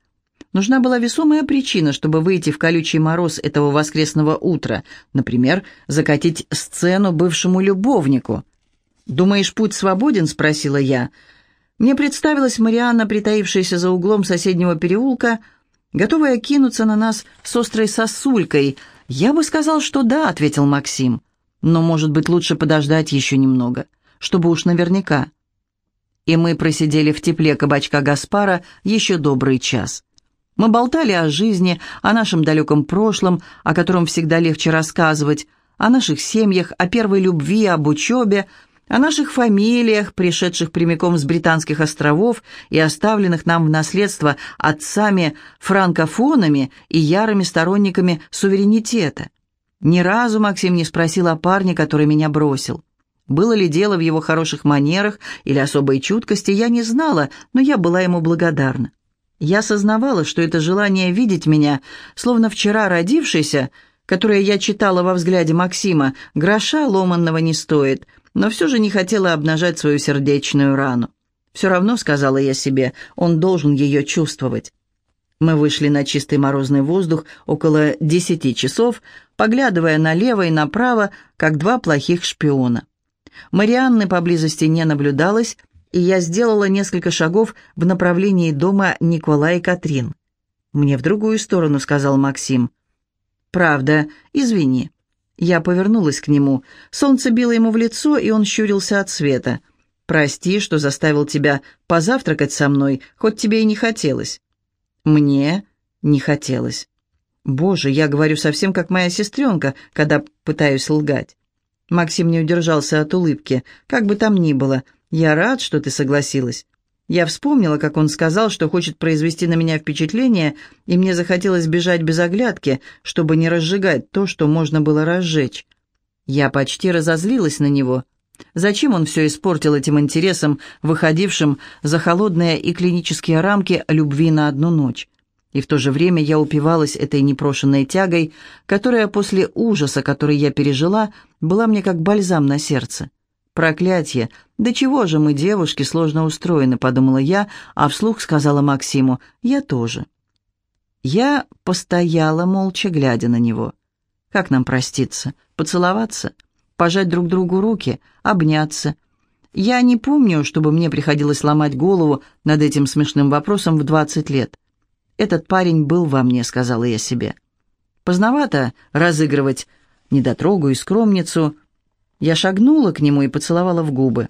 Нужна была весомая причина, чтобы выйти в колючий мороз этого воскресного утра, например, закатить сцену бывшему любовнику. «Думаешь, путь свободен?» — спросила я. Мне представилась Марианна, притаившаяся за углом соседнего переулка, готовая кинуться на нас с острой сосулькой — «Я бы сказал, что да», — ответил Максим. «Но, может быть, лучше подождать еще немного, чтобы уж наверняка». И мы просидели в тепле кабачка Гаспара еще добрый час. Мы болтали о жизни, о нашем далеком прошлом, о котором всегда легче рассказывать, о наших семьях, о первой любви, об учебе, о наших фамилиях, пришедших прямиком с Британских островов и оставленных нам в наследство отцами-франкофонами и ярыми сторонниками суверенитета. Ни разу Максим не спросил о парне, который меня бросил. Было ли дело в его хороших манерах или особой чуткости, я не знала, но я была ему благодарна. Я осознавала, что это желание видеть меня, словно вчера родившийся, которое я читала во взгляде Максима, гроша ломанного не стоит — но все же не хотела обнажать свою сердечную рану. «Все равно», — сказала я себе, — «он должен ее чувствовать». Мы вышли на чистый морозный воздух около десяти часов, поглядывая налево и направо, как два плохих шпиона. Марианны поблизости не наблюдалось, и я сделала несколько шагов в направлении дома Никола и Катрин. «Мне в другую сторону», — сказал Максим. «Правда, извини. Я повернулась к нему. Солнце било ему в лицо, и он щурился от света. «Прости, что заставил тебя позавтракать со мной, хоть тебе и не хотелось». «Мне не хотелось». «Боже, я говорю совсем как моя сестренка, когда пытаюсь лгать». Максим не удержался от улыбки. «Как бы там ни было, я рад, что ты согласилась. Я вспомнила, как он сказал, что хочет произвести на меня впечатление, и мне захотелось бежать без оглядки, чтобы не разжигать то, что можно было разжечь. Я почти разозлилась на него. Зачем он все испортил этим интересом, выходившим за холодные и клинические рамки любви на одну ночь? И в то же время я упивалась этой непрошенной тягой, которая после ужаса, который я пережила, была мне как бальзам на сердце. Проклятье! Да чего же мы, девушки, сложно устроены, подумала я, а вслух сказала Максиму, я тоже. Я постояла, молча глядя на него. Как нам проститься? Поцеловаться? Пожать друг другу руки? Обняться? Я не помню, чтобы мне приходилось ломать голову над этим смешным вопросом в двадцать лет. «Этот парень был во мне», — сказала я себе. Поздновато разыгрывать недотрогу и скромницу. Я шагнула к нему и поцеловала в губы.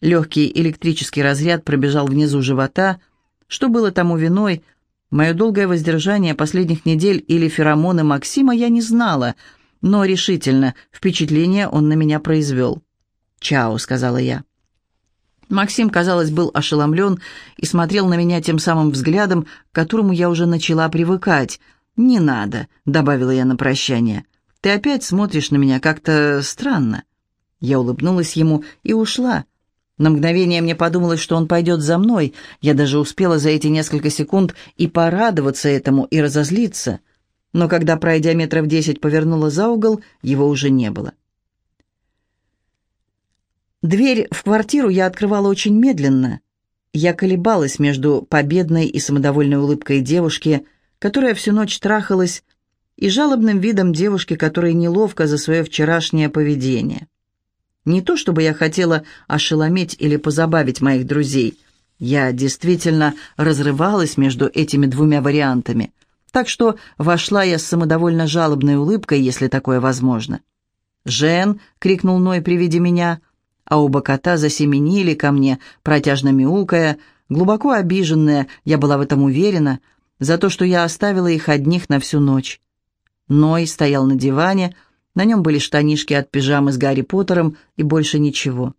Легкий электрический разряд пробежал внизу живота. Что было тому виной? Мое долгое воздержание последних недель или феромоны Максима я не знала, но решительно впечатление он на меня произвел. «Чао», — сказала я. Максим, казалось, был ошеломлен и смотрел на меня тем самым взглядом, к которому я уже начала привыкать. «Не надо», — добавила я на прощание. «Ты опять смотришь на меня как-то странно». Я улыбнулась ему и ушла. На мгновение мне подумалось, что он пойдет за мной. Я даже успела за эти несколько секунд и порадоваться этому, и разозлиться. Но когда, пройдя метров десять, повернула за угол, его уже не было. Дверь в квартиру я открывала очень медленно. Я колебалась между победной и самодовольной улыбкой девушки, которая всю ночь трахалась, и жалобным видом девушки, которая неловко за свое вчерашнее поведение. Не то чтобы я хотела ошеломить или позабавить моих друзей. Я действительно разрывалась между этими двумя вариантами. Так что вошла я с самодовольно жалобной улыбкой, если такое возможно. «Жен!» — крикнул Ной при виде меня — а оба кота засеменили ко мне, протяжно мяукая, глубоко обиженные, я была в этом уверена, за то, что я оставила их одних на всю ночь. Ной стоял на диване, на нем были штанишки от пижамы с Гарри Поттером и больше ничего.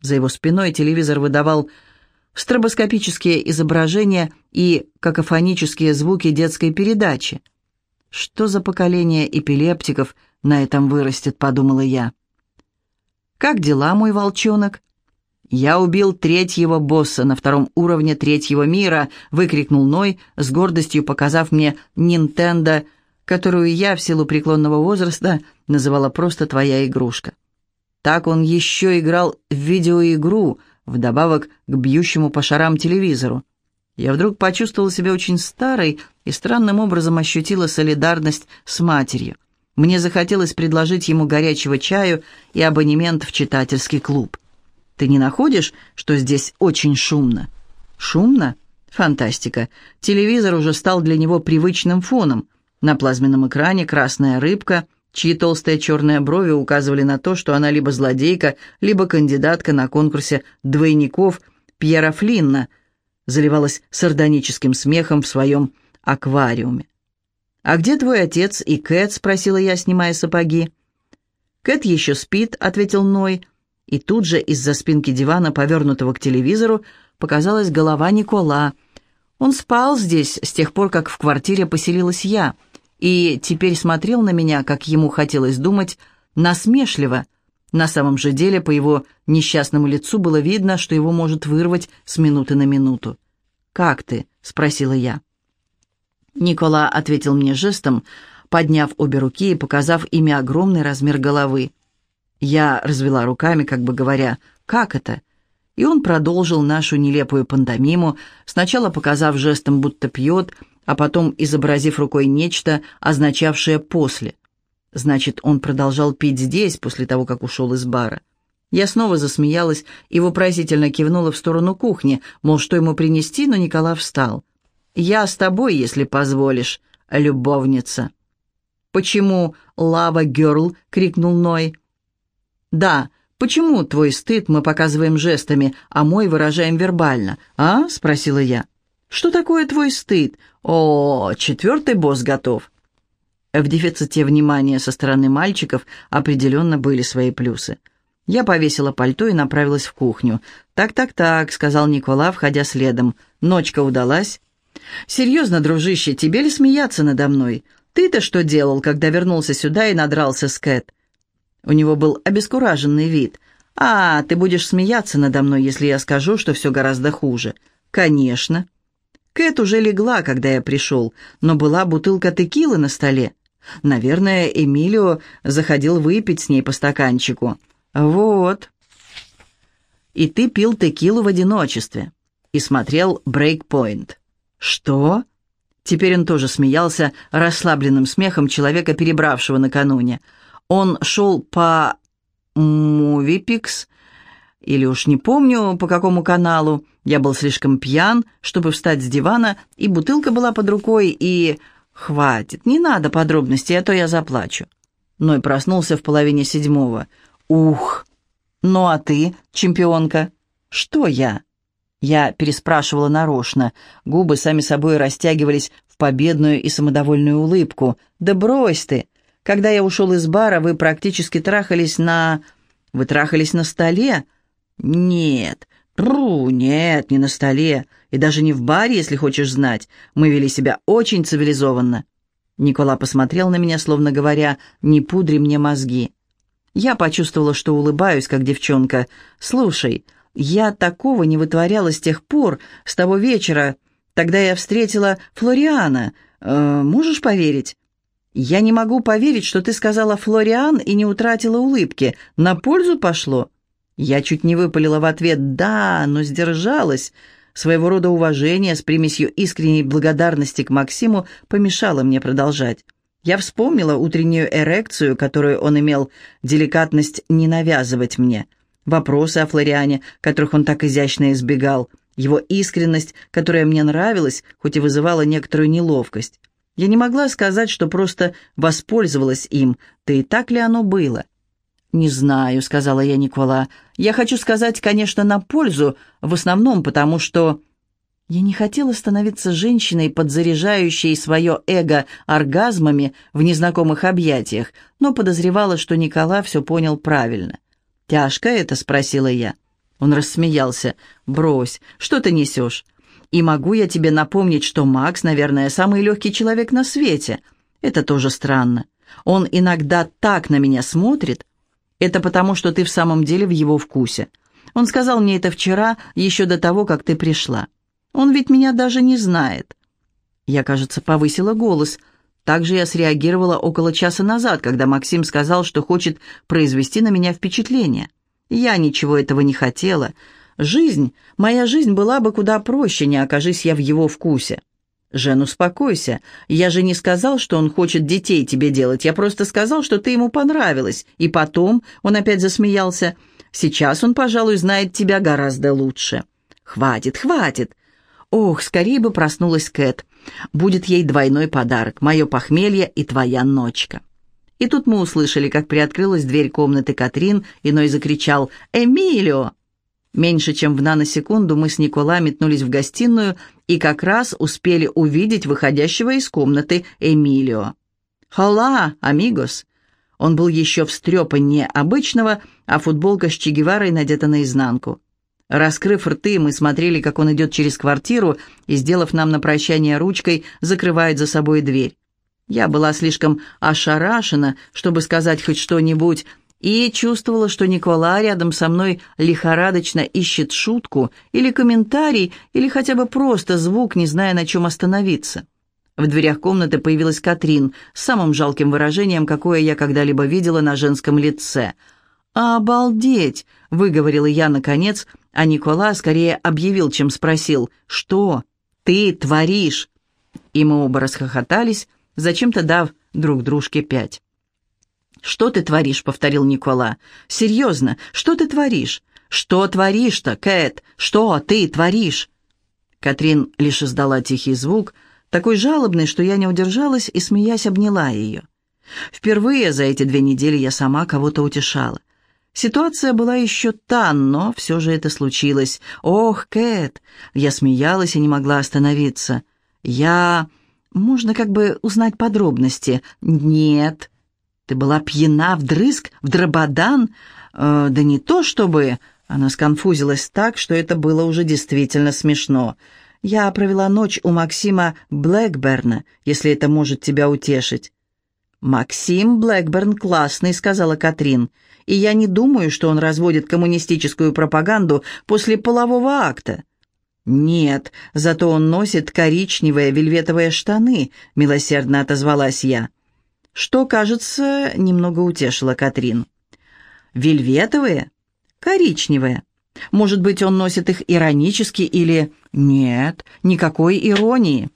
За его спиной телевизор выдавал стробоскопические изображения и какофонические звуки детской передачи. «Что за поколение эпилептиков на этом вырастет?» — подумала я. «Как дела, мой волчонок?» «Я убил третьего босса на втором уровне третьего мира!» — выкрикнул Ной, с гордостью показав мне «Нинтендо», которую я в силу преклонного возраста называла просто «твоя игрушка». Так он еще играл в видеоигру, вдобавок к бьющему по шарам телевизору. Я вдруг почувствовала себя очень старой и странным образом ощутила солидарность с матерью. Мне захотелось предложить ему горячего чаю и абонемент в читательский клуб. Ты не находишь, что здесь очень шумно? Шумно? Фантастика. Телевизор уже стал для него привычным фоном. На плазменном экране красная рыбка, чьи толстые черные брови указывали на то, что она либо злодейка, либо кандидатка на конкурсе двойников Пьера Флинна, заливалась сардоническим смехом в своем аквариуме. «А где твой отец и Кэт?» — спросила я, снимая сапоги. «Кэт еще спит», — ответил Ной. И тут же из-за спинки дивана, повернутого к телевизору, показалась голова Никола. Он спал здесь с тех пор, как в квартире поселилась я, и теперь смотрел на меня, как ему хотелось думать, насмешливо. На самом же деле по его несчастному лицу было видно, что его может вырвать с минуты на минуту. «Как ты?» — спросила я. Никола ответил мне жестом, подняв обе руки и показав ими огромный размер головы. Я развела руками, как бы говоря, «Как это?» И он продолжил нашу нелепую пантомиму, сначала показав жестом, будто пьет, а потом изобразив рукой нечто, означавшее «после». Значит, он продолжал пить здесь, после того, как ушел из бара. Я снова засмеялась и вопросительно кивнула в сторону кухни, мол, что ему принести, но Никола встал. Я с тобой, если позволишь, любовница». «Почему лава герл?» — крикнул Ной. «Да, почему твой стыд мы показываем жестами, а мой выражаем вербально, а?» — спросила я. «Что такое твой стыд? О, четвертый босс готов». В дефиците внимания со стороны мальчиков определенно были свои плюсы. Я повесила пальто и направилась в кухню. «Так-так-так», — сказал Никола, входя следом. «Ночка удалась?» «Серьезно, дружище, тебе ли смеяться надо мной? Ты-то что делал, когда вернулся сюда и надрался с Кэт?» У него был обескураженный вид. «А, ты будешь смеяться надо мной, если я скажу, что все гораздо хуже». «Конечно». Кэт уже легла, когда я пришел, но была бутылка текилы на столе. Наверное, Эмилио заходил выпить с ней по стаканчику. «Вот». и ты пил текилу в одиночестве и смотрел «Брейкпоинт». «Что?» Теперь он тоже смеялся расслабленным смехом человека, перебравшего накануне. Он шел по «Мувипикс», или уж не помню, по какому каналу. Я был слишком пьян, чтобы встать с дивана, и бутылка была под рукой, и... Хватит, не надо подробностей, а то я заплачу. Ной проснулся в половине седьмого. Ух! Ну а ты, чемпионка? Что я? Я переспрашивала нарочно. Губы сами собой растягивались в победную и самодовольную улыбку. «Да брось ты! Когда я ушел из бара, вы практически трахались на... Вы трахались на столе?» «Нет, тру, нет, не на столе, и даже не в баре, если хочешь знать. Мы вели себя очень цивилизованно». Никола посмотрел на меня, словно говоря, «Не пудри мне мозги». Я почувствовала, что улыбаюсь, как девчонка. «Слушай, я такого не вытворяла с тех пор, с того вечера. Тогда я встретила Флориана. Э, можешь поверить?» «Я не могу поверить, что ты сказала Флориан и не утратила улыбки. На пользу пошло?» Я чуть не выпалила в ответ «да», но сдержалась. Своего рода уважение с примесью искренней благодарности к Максиму помешало мне продолжать. Я вспомнила утреннюю эрекцию, которую он имел деликатность не навязывать мне, вопросы о Флориане, которых он так изящно избегал, его искренность, которая мне нравилась, хоть и вызывала некоторую неловкость. Я не могла сказать, что просто воспользовалась им, да и так ли оно было. «Не знаю», — сказала я Никола. «Я хочу сказать, конечно, на пользу, в основном потому, что...» Я не хотела становиться женщиной, подзаряжающей свое эго оргазмами в незнакомых объятиях, но подозревала, что Никола все понял правильно. «Тяжко это?» — спросила я. Он рассмеялся. «Брось, что ты несешь? И могу я тебе напомнить, что Макс, наверное, самый легкий человек на свете. Это тоже странно. Он иногда так на меня смотрит, это потому, что ты в самом деле в его вкусе. Он сказал мне это вчера, еще до того, как ты пришла. Он ведь меня даже не знает». Я, кажется, повысила голос. Также я среагировала около часа назад, когда Максим сказал, что хочет произвести на меня впечатление. Я ничего этого не хотела. Жизнь, моя жизнь была бы куда проще, не окажись я в его вкусе. «Жен, успокойся. Я же не сказал, что он хочет детей тебе делать. Я просто сказал, что ты ему понравилась. И потом...» Он опять засмеялся. «Сейчас он, пожалуй, знает тебя гораздо лучше». «Хватит, хватит!» «Ох, скорее бы проснулась Кэт. Будет ей двойной подарок. Мое похмелье и твоя ночка». И тут мы услышали, как приоткрылась дверь комнаты Катрин, и Ной закричал «Эмилио!». Меньше чем в наносекунду мы с Никола метнулись в гостиную и как раз успели увидеть выходящего из комнаты Эмилио. «Хола, амигос!» Он был еще встрепаннее обычного, а футболка с Че Геварой надета наизнанку. Раскрыв рты, мы смотрели, как он идет через квартиру и, сделав нам на прощание ручкой, закрывает за собой дверь. Я была слишком ошарашена, чтобы сказать хоть что-нибудь, и чувствовала, что Никола рядом со мной лихорадочно ищет шутку или комментарий, или хотя бы просто звук, не зная, на чем остановиться. В дверях комнаты появилась Катрин с самым жалким выражением, какое я когда-либо видела на женском лице. «Обалдеть!» — выговорила я наконец, а Никола скорее объявил, чем спросил. «Что? Ты творишь?» И мы оба расхохотались, зачем-то дав друг дружке пять. «Что ты творишь?» — повторил Никола. «Серьезно, что ты творишь? Что творишь-то, Кэт? Что ты творишь?» Катрин лишь издала тихий звук, такой жалобный, что я не удержалась и, смеясь, обняла ее. Впервые за эти две недели я сама кого-то утешала. Ситуация была еще та, но все же это случилось. «Ох, Кэт!» Я смеялась и не могла остановиться. «Я...» «Можно как бы узнать подробности?» «Нет». Ты была пьяна вдрызг, в дрободан? Э, да не то чтобы...» Она сконфузилась так, что это было уже действительно смешно. «Я провела ночь у Максима Блэкберна, если это может тебя утешить». «Максим Блэкберн классный», — сказала Катрин. «И я не думаю, что он разводит коммунистическую пропаганду после полового акта». «Нет, зато он носит коричневые вельветовые штаны», — милосердно отозвалась я что, кажется, немного утешило Катрин. «Вельветовые? Коричневые. Может быть, он носит их иронически или... Нет, никакой иронии.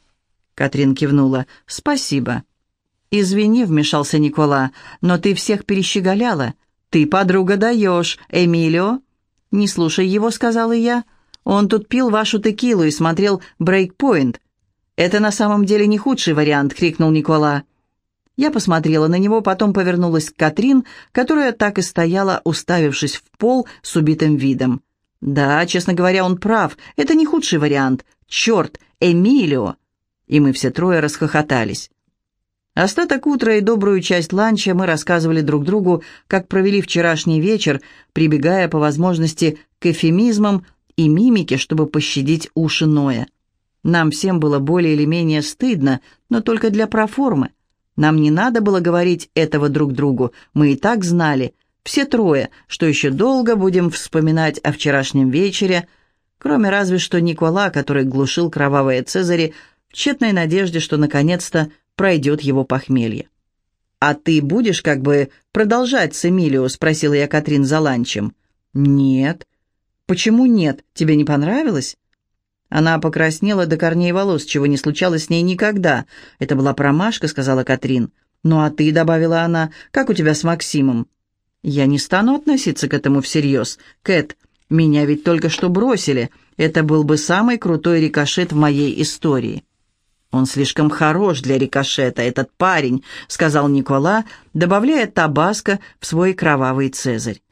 Катрин кивнула. «Спасибо». «Извини», — вмешался Никола, — «но ты всех перещеголяла. Ты, подруга, даешь. Эмилио?» «Не слушай его», — сказала я. «Он тут пил вашу текилу и смотрел «Брейкпоинт». «Это на самом деле не худший вариант», — крикнул Никола. Я посмотрела на него, потом повернулась к Катрин, которая так и стояла, уставившись в пол с убитым видом. «Да, честно говоря, он прав. Это не худший вариант. Черт, Эмилио!» И мы все трое расхохотались. Остаток утра и добрую часть ланча мы рассказывали друг другу, как провели вчерашний вечер, прибегая по возможности к эфемизмам и мимике, чтобы пощадить уши Ноя. Нам всем было более или менее стыдно, но только для проформы. Нам не надо было говорить этого друг другу, мы и так знали, все трое, что еще долго будем вспоминать о вчерашнем вечере, кроме разве что Никола, который глушил кровавые Цезари в тщетной надежде, что наконец-то пройдет его похмелье. «А ты будешь как бы продолжать с Эмилио?» — спросила я Катрин за ланчем. «Нет». «Почему нет? Тебе не понравилось?» Она покраснела до корней волос, чего не случалось с ней никогда. «Это была промашка», — сказала Катрин. «Ну а ты», — добавила она, — «как у тебя с Максимом?» «Я не стану относиться к этому всерьез. Кэт, меня ведь только что бросили. Это был бы самый крутой рикошет в моей истории». «Он слишком хорош для рикошета, этот парень», — сказал Никола, добавляя табаско в свой кровавый цезарь.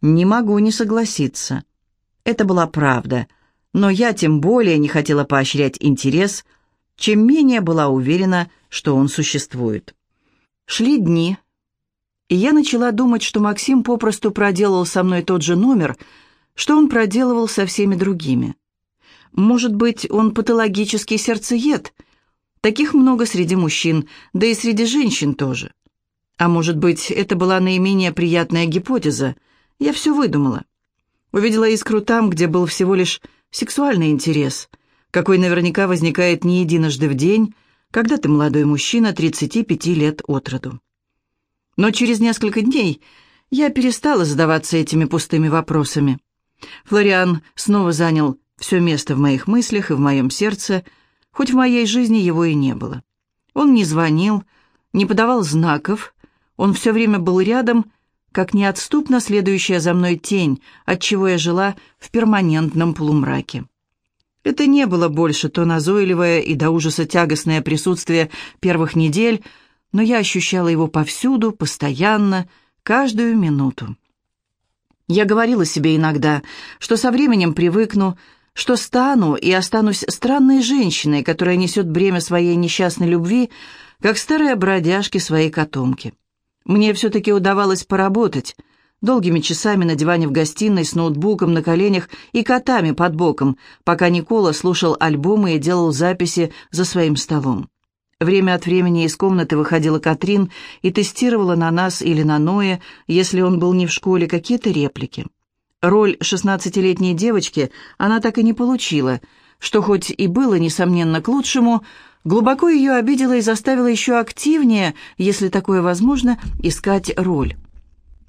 «Не могу не согласиться». Это была правда, но я тем более не хотела поощрять интерес, чем менее была уверена, что он существует. Шли дни, и я начала думать, что Максим попросту проделал со мной тот же номер, что он проделывал со всеми другими. Может быть, он патологический сердцеед — Таких много среди мужчин, да и среди женщин тоже. А может быть, это была наименее приятная гипотеза. Я все выдумала. Увидела искру там, где был всего лишь сексуальный интерес, какой наверняка возникает не единожды в день, когда ты молодой мужчина 35 лет от роду. Но через несколько дней я перестала задаваться этими пустыми вопросами. Флориан снова занял все место в моих мыслях и в моем сердце – хоть в моей жизни его и не было. Он не звонил, не подавал знаков, он все время был рядом, как неотступно следующая за мной тень, отчего я жила в перманентном полумраке. Это не было больше то назойливое и до ужаса тягостное присутствие первых недель, но я ощущала его повсюду, постоянно, каждую минуту. Я говорила себе иногда, что со временем привыкну, что стану и останусь странной женщиной, которая несет бремя своей несчастной любви, как старая бродяжки своей котомки. Мне все-таки удавалось поработать, долгими часами на диване в гостиной с ноутбуком на коленях и котами под боком, пока Никола слушал альбомы и делал записи за своим столом. Время от времени из комнаты выходила Катрин и тестировала на нас или на Ноя, если он был не в школе, какие-то реплики. Роль шестнадцатилетней девочки она так и не получила, что хоть и было, несомненно, к лучшему, глубоко ее обидело и заставило еще активнее, если такое возможно, искать роль.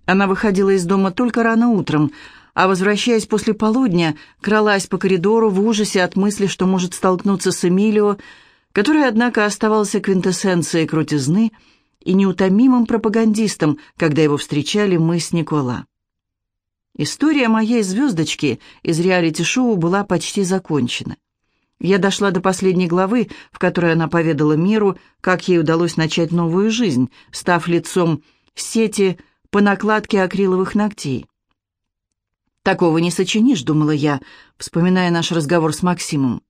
Она выходила из дома только рано утром, а, возвращаясь после полудня, кралась по коридору в ужасе от мысли, что может столкнуться с Эмилио, который, однако, оставался квинтэссенцией крутизны и неутомимым пропагандистом, когда его встречали мы с Никола. История моей звездочки из реалити-шоу была почти закончена. Я дошла до последней главы, в которой она поведала миру, как ей удалось начать новую жизнь, став лицом сети по накладке акриловых ногтей. «Такого не сочинишь», — думала я, вспоминая наш разговор с Максимом.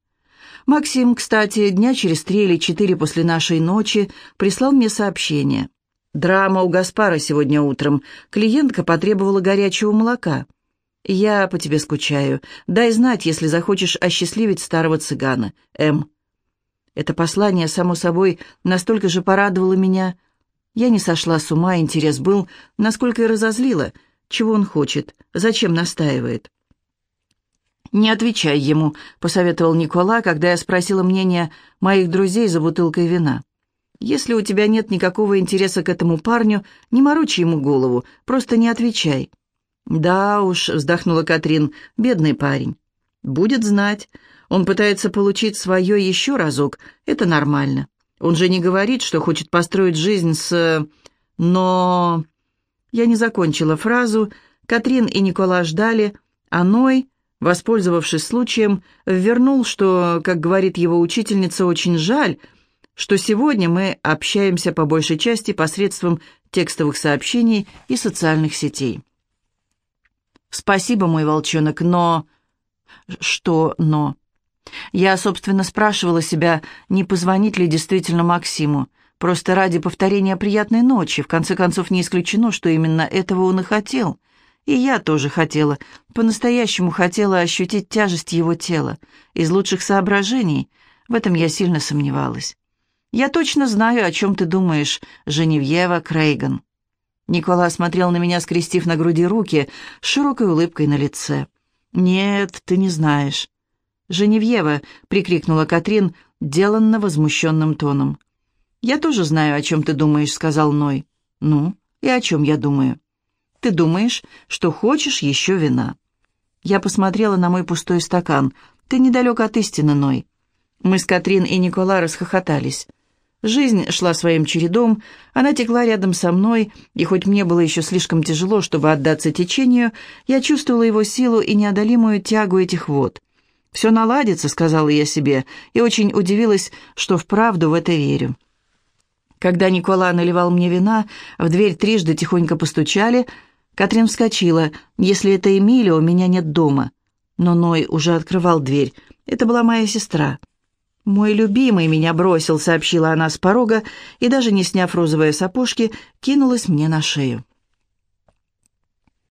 Максим, кстати, дня через три или четыре после нашей ночи прислал мне сообщение — Драма у Гаспара сегодня утром. Клиентка потребовала горячего молока. Я по тебе скучаю. Дай знать, если захочешь осчастливить старого цыгана. М. Это послание, само собой, настолько же порадовало меня. Я не сошла с ума, интерес был, насколько и разозлила. Чего он хочет? Зачем настаивает? «Не отвечай ему», — посоветовал Никола, когда я спросила мнение моих друзей за бутылкой вина. Если у тебя нет никакого интереса к этому парню, не морочи ему голову, просто не отвечай. «Да уж», — вздохнула Катрин, — «бедный парень. Будет знать. Он пытается получить свое еще разок. Это нормально. Он же не говорит, что хочет построить жизнь с... Но...» Я не закончила фразу. Катрин и Никола ждали, а Ной, воспользовавшись случаем, вернул, что, как говорит его учительница, очень жаль, что сегодня мы общаемся по большей части посредством текстовых сообщений и социальных сетей. «Спасибо, мой волчонок, но...» «Что «но»?» Я, собственно, спрашивала себя, не позвонить ли действительно Максиму, просто ради повторения приятной ночи. В конце концов, не исключено, что именно этого он и хотел. И я тоже хотела, по-настоящему хотела ощутить тяжесть его тела. Из лучших соображений, в этом я сильно сомневалась. «Я точно знаю, о чем ты думаешь, Женевьева Крейган». Никола смотрел на меня, скрестив на груди руки, с широкой улыбкой на лице. «Нет, ты не знаешь». «Женевьева!» — прикрикнула Катрин, деланно возмущенным тоном. «Я тоже знаю, о чем ты думаешь», — сказал Ной. «Ну, и о чем я думаю?» «Ты думаешь, что хочешь еще вина». Я посмотрела на мой пустой стакан. «Ты недалек от истины, Ной». Мы с Катрин и Никола расхохотались. Жизнь шла своим чередом, она текла рядом со мной, и хоть мне было еще слишком тяжело, чтобы отдаться течению, я чувствовала его силу и неодолимую тягу этих вод. «Все наладится», — сказала я себе, и очень удивилась, что вправду в это верю. Когда Никола наливал мне вина, в дверь трижды тихонько постучали. Катрин вскочила. «Если это Эмилия, у меня нет дома». Но Ной уже открывал дверь. Это была моя сестра. «Мой любимый меня бросил», — сообщила она с порога, и даже не сняв розовые сапожки, кинулась мне на шею.